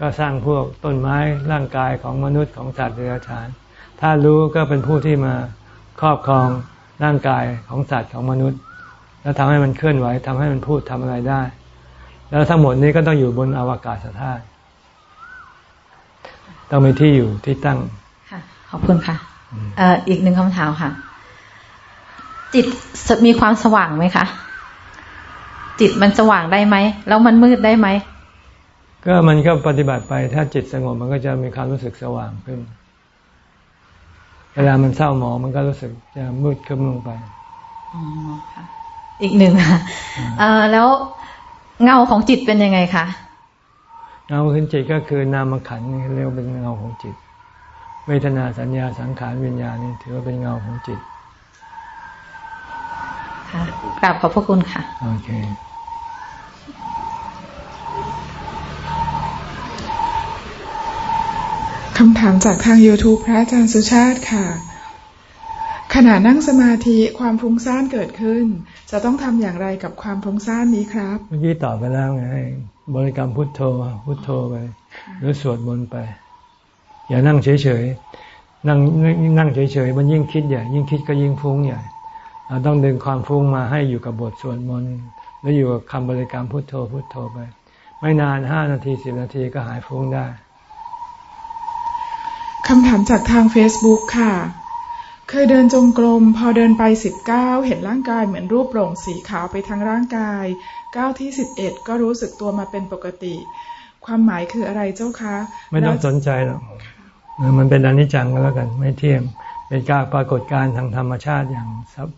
ก็สร้างพวกต้นไม้ร่างกายของมนุษย์ของสัตว์เดรัจฉานธาตุรู้ก็เป็นผู้ที่มาครอบครองร่างกายของสัตว์ของมนุษย์ แล้วทำให้มันเคลื่อนไหวทำให้มันพูดทำอะไรได้ แล้วทั้งหมดนี้ก็ต้องอยู่บนอวกาศธาตุต้องมีที่อยู่ที่ตั้งค่ะ ขอบคุณค่ะเอ่ออีกหนึ่งคำถามค่ะ จิตมีความสว่างไหมคะจิตมันสว่างได้ไหมแล้วมันมืดได้ไหมก็มันก็ปฏิบัติไป ถ้าจิตสงบมันก็จะมีความรู้สึกสว่างขึ้น เวลามันเศร้าหมองมันก็รู้สึกจะมืดขึ้นลงไปอ๋อค่ะ อีกหนึ่งค่ะเอ่อแล้วเงาของจิตเป็นยังไงคะเงาของจิตก็คือนามขันธ์นี่เรียกว่าเป็นเงาของจิต เวทนาสัญญาสังขารวิญญาณนี่ถือว่าเป็นเงาของจิตค่ะกราบขอบพระคุณค่ะโอเคคำถามจากทาง YouTube พระอาจารย์สุชาติค่ะ ขณะนั่งสมาธิความฟุ้งซ่านเกิดขึ้น จะต้องทำอย่างไรกับความฟุ้งซ่านนี้ครับ เมื่อกี้ตอบไปแล้วไงให้บริกรรมพุทโธพุทโธไป หรือสวดมนต์ไป อย่านั่งเฉยๆนั่งนั่งเฉยๆมันยิ่งคิดใหญ่ยิ่งคิดก็ยิ่งฟุ้งใหญ่เราต้องดึงความฟุ้งมาให้อยู่กับบทสวดมนต์แล้วอยู่กับคำบริกรรมพุทโธพุทโธไป ไม่นานห้านาทีสิบนาทีก็หายฟุ้งได้คำถามจากทาง Facebook ค่ะ เคยเดินจงกรม พอเดินไปสิบเก้าเห็นร่างกายเหมือนรูปโปร่งสีขาวไปทั้งร่างกายก้าวที่สิบเอ็ดก็รู้สึกตัวมาเป็นปกติ ความหมายคืออะไรเจ้าคะ ไม่ต้องสนใจหรอกมันเป็นอนิจจังก็แล้วกัน ไม่เที่ยงเป็นการปรากฏการณ์ทางธรรมชาติอย่างซับ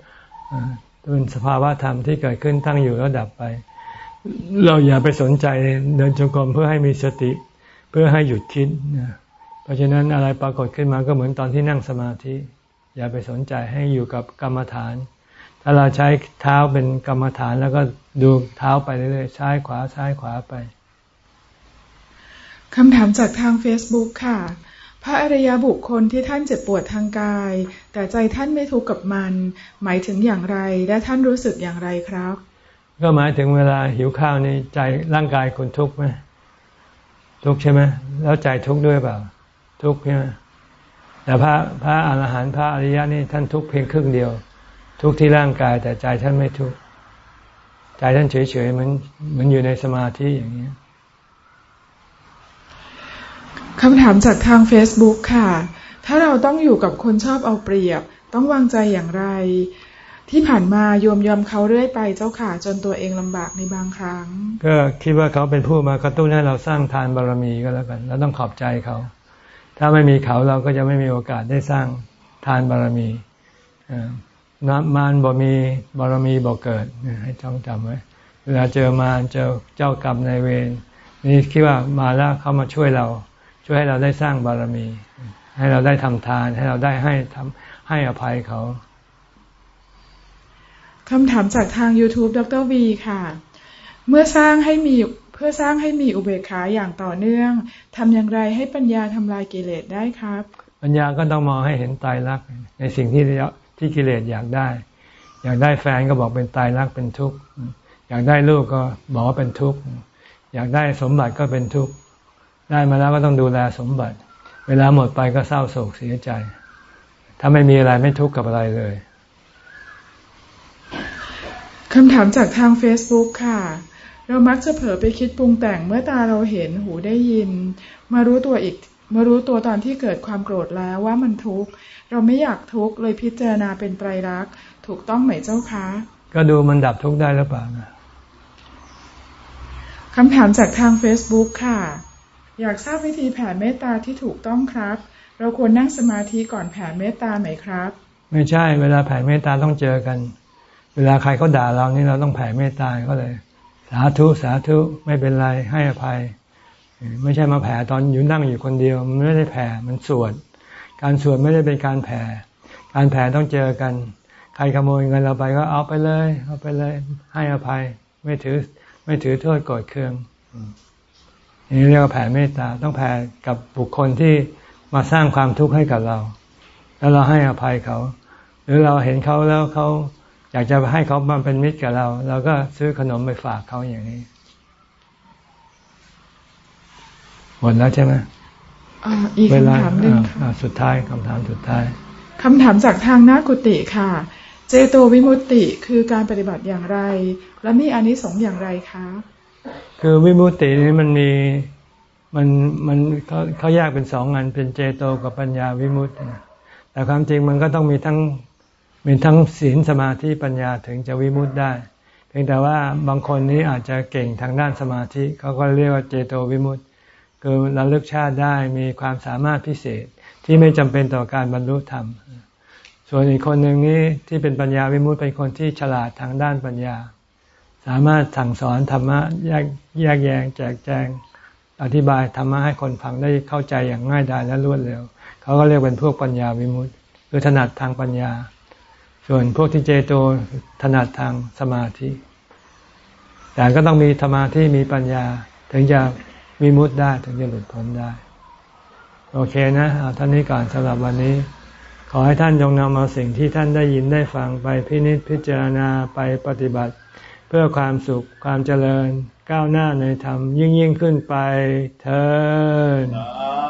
เป็นสภาวะธรรมที่เกิดขึ้นตั้งอยู่แล้วดับไป เราอย่าไปสนใจเดินจงกรมเพื่อให้มีสติ เพื่อให้หยุดคิดนะเพราะฉะนั้นอะไรปรากฏขึ้นมาก็เหมือนตอนที่นั่งสมาธิ อย่าไปสนใจให้อยู่กับกรรมฐาน ถ้าเราใช้เท้าเป็นกรรมฐานแล้วก็ดูเท้าไปเรื่อยๆซ้ายขวาซ้ายขวาไปคำถามจากทาง Facebook ค่ะ พระอริยบุคคลที่ท่านเจ็บปวดทางกาย แต่ใจท่านไม่ทุกข์กับมัน หมายถึงอย่างไรและท่านรู้สึกอย่างไรครับ ก็หมายถึงเวลาหิวข้าวนี่ใจร่างกายคุณทุกข์ไหมทุกข์ใช่ไหมแล้วใจทุกข์ด้วยเปล่า ทุกข์ใช่ไหม แต่พระพระอรหันต์พระอริยะนี่ท่านทุกข์เพียงครึ่งเดียว ทุกข์ที่ร่างกายแต่ใจท่านไม่ทุกข์ใจท่านเฉยๆเหมือนเหมือนอยู่ในสมาธิอย่างนี้คำถามจากทาง Facebook ค่ะ ถ้าเราต้องอยู่กับคนชอบเอาเปรียบ ต้องวางใจอย่างไร ที่ผ่านมาโยมยอมเขาเรื่อยไปเจ้าค่ะ จนตัวเองลำบากในบางครั้ง ก็คิดว่าเขาเป็นผู้มากระตุ้นให้เราสร้างทานบารรมีก็แล้วกัน แล้วต้องขอบใจเขา ถ้าไม่มีเขาเราก็จะไม่มีโอกาสได้สร้างทานบารรมีน้ำมารบ่มีบารมีบ่เกิดให้จ้องจำไว้เวลาเจอมารเจอเจ้ากรรมในเวรนี่คิดว่ามาแล้วเขามาช่วยเรา ช่วยให้เราได้สร้างบารมี ให้เราได้ทำทาน ให้เราได้ให้ทำให้อภัยเขาคำถามจากทาง YouTube ดรวีค่ะ เมื่อสร้างให้มี เพื่อสร้างให้มีอุเบกขาอย่างต่อเนื่องทำอย่างไรให้ปัญญาทำลายกิเลสได้ครับ ปัญญาก็ต้องมองให้เห็นตายรักในสิ่งที่ที่กิเลสอยากได้ อยากได้แฟนก็บอกเป็นตายรักเป็นทุกข์อยากได้ลูกก็บอกว่าเป็นทุกข์อยากได้สมบัติก็เป็นทุกข์ได้มาแล้วก็ต้องดูแลสมบัติ เวลาหมดไปก็เศร้าโศกเสียใจ ถ้าไม่มีอะไรไม่ทุกข์กับอะไรเลยคำถามจากทาง Facebook ค่ะ เรามักจะเผลอไปคิดปรุงแต่งเมื่อตาเราเห็นหูได้ยิน มารู้ตัวอีกมารู้ตัวตอนที่เกิดความโกรธแล้วว่ามันทุกข์เราไม่อยากทุกข์เลยพิจารณาเป็นไตรลักษณ์ถูกต้องไหมเจ้าคะก็ดูมันดับทุกข์ได้หรือเปล่านะคำถามจากทาง Facebook ค่ะ อยากทราบวิธีแผ่เมตตาที่ถูกต้องครับ เราควรนั่งสมาธิก่อนแผ่เมตตาไหมครับ ไม่ใช่เวลาแผ่เมตตาต้องเจอกัน เวลาใครเขาด่าเรานี่เราต้องแผ่เมตตาก็เลยสาธุสาธุไม่เป็นไรให้อภัย ไม่ใช่มาแผ่ตอนอยู่นั่งอยู่คนเดียว มันไม่ได้แผ่มันสวด การสวดไม่ได้เป็นการแผ่ การแผ่ต้องเจอกัน ใครขโมยเงินเราไปก็เอาไปเลย เอาไปเลย ให้อภัย ไม่ถือไม่ถือโทษโกรธเคืองนี่เรียกว่าแผ่เมตตาต้องแผ่กับบุคคลที่มาสร้างความทุกข์ให้กับเรา แล้วเราให้อภัยเขา หรือเราเห็นเขาแล้วเขา อยากจะให้เขามาเป็นมิตรกับเราเราก็ซื้อขนมไปฝากเขาอย่างนี้หมดแล้วใช่ไหมอีกคำถามหนึ่งสุดท้ายคำถามสุดท้ายคำถามจากทางนากุติค่ะ เจโตวิมุตติคือการปฏิบัติอย่างไร และมีอานิสงส์อย่างไรคะคือวิมุตตินี้มันมีมันมันเขาเขาแยกเป็นสองงานเป็นเจโตกับปัญญาวิมุตติแต่ความจริงมันก็ต้องมีทั้ง มีทั้งศีลสมาธิปัญญาถึงจะวิมุตติได้ เพียงแต่ว่าบางคนนี้อาจจะเก่งทางด้านสมาธิเขาก็เรียกว่าเจโตวิมุตติคือระลึกชาติได้มีความสามารถพิเศษที่ไม่จำเป็นต่อการบรรลุธรรม ส่วนอีกคนหนึ่งนี้ที่เป็นปัญญาวิมุตติเป็นคนที่ฉลาดทางด้านปัญญา สามารถสั่งสอนธรรมะแยกแยกแยงแจกแจงอธิบายธรรมะให้คนฟังได้เข้าใจอย่างง่ายดายและรวดเร็ว เขาก็เรียกเป็นพวกปัญญาวิมุตติคือถนัดทางปัญญา ส่วนพวกที่เจโตถนัดทางสมาธิ แต่ก็ต้องมีธรรมะที่มีปัญญา ถึงจะวิมุตได้ถึงจะหลุดพ้นได้ โอเคนะเอาท่านนี้ก่อนสำหรับวันนี้ ขอให้ท่านจงนำเอาสิ่งที่ท่านได้ยินได้ฟังไปพินิจพิจารณาไปปฏิบัติ เพื่อความสุขความเจริญก้าวหน้าในธรรมยิ่งยิ่งขึ้นไปเธอ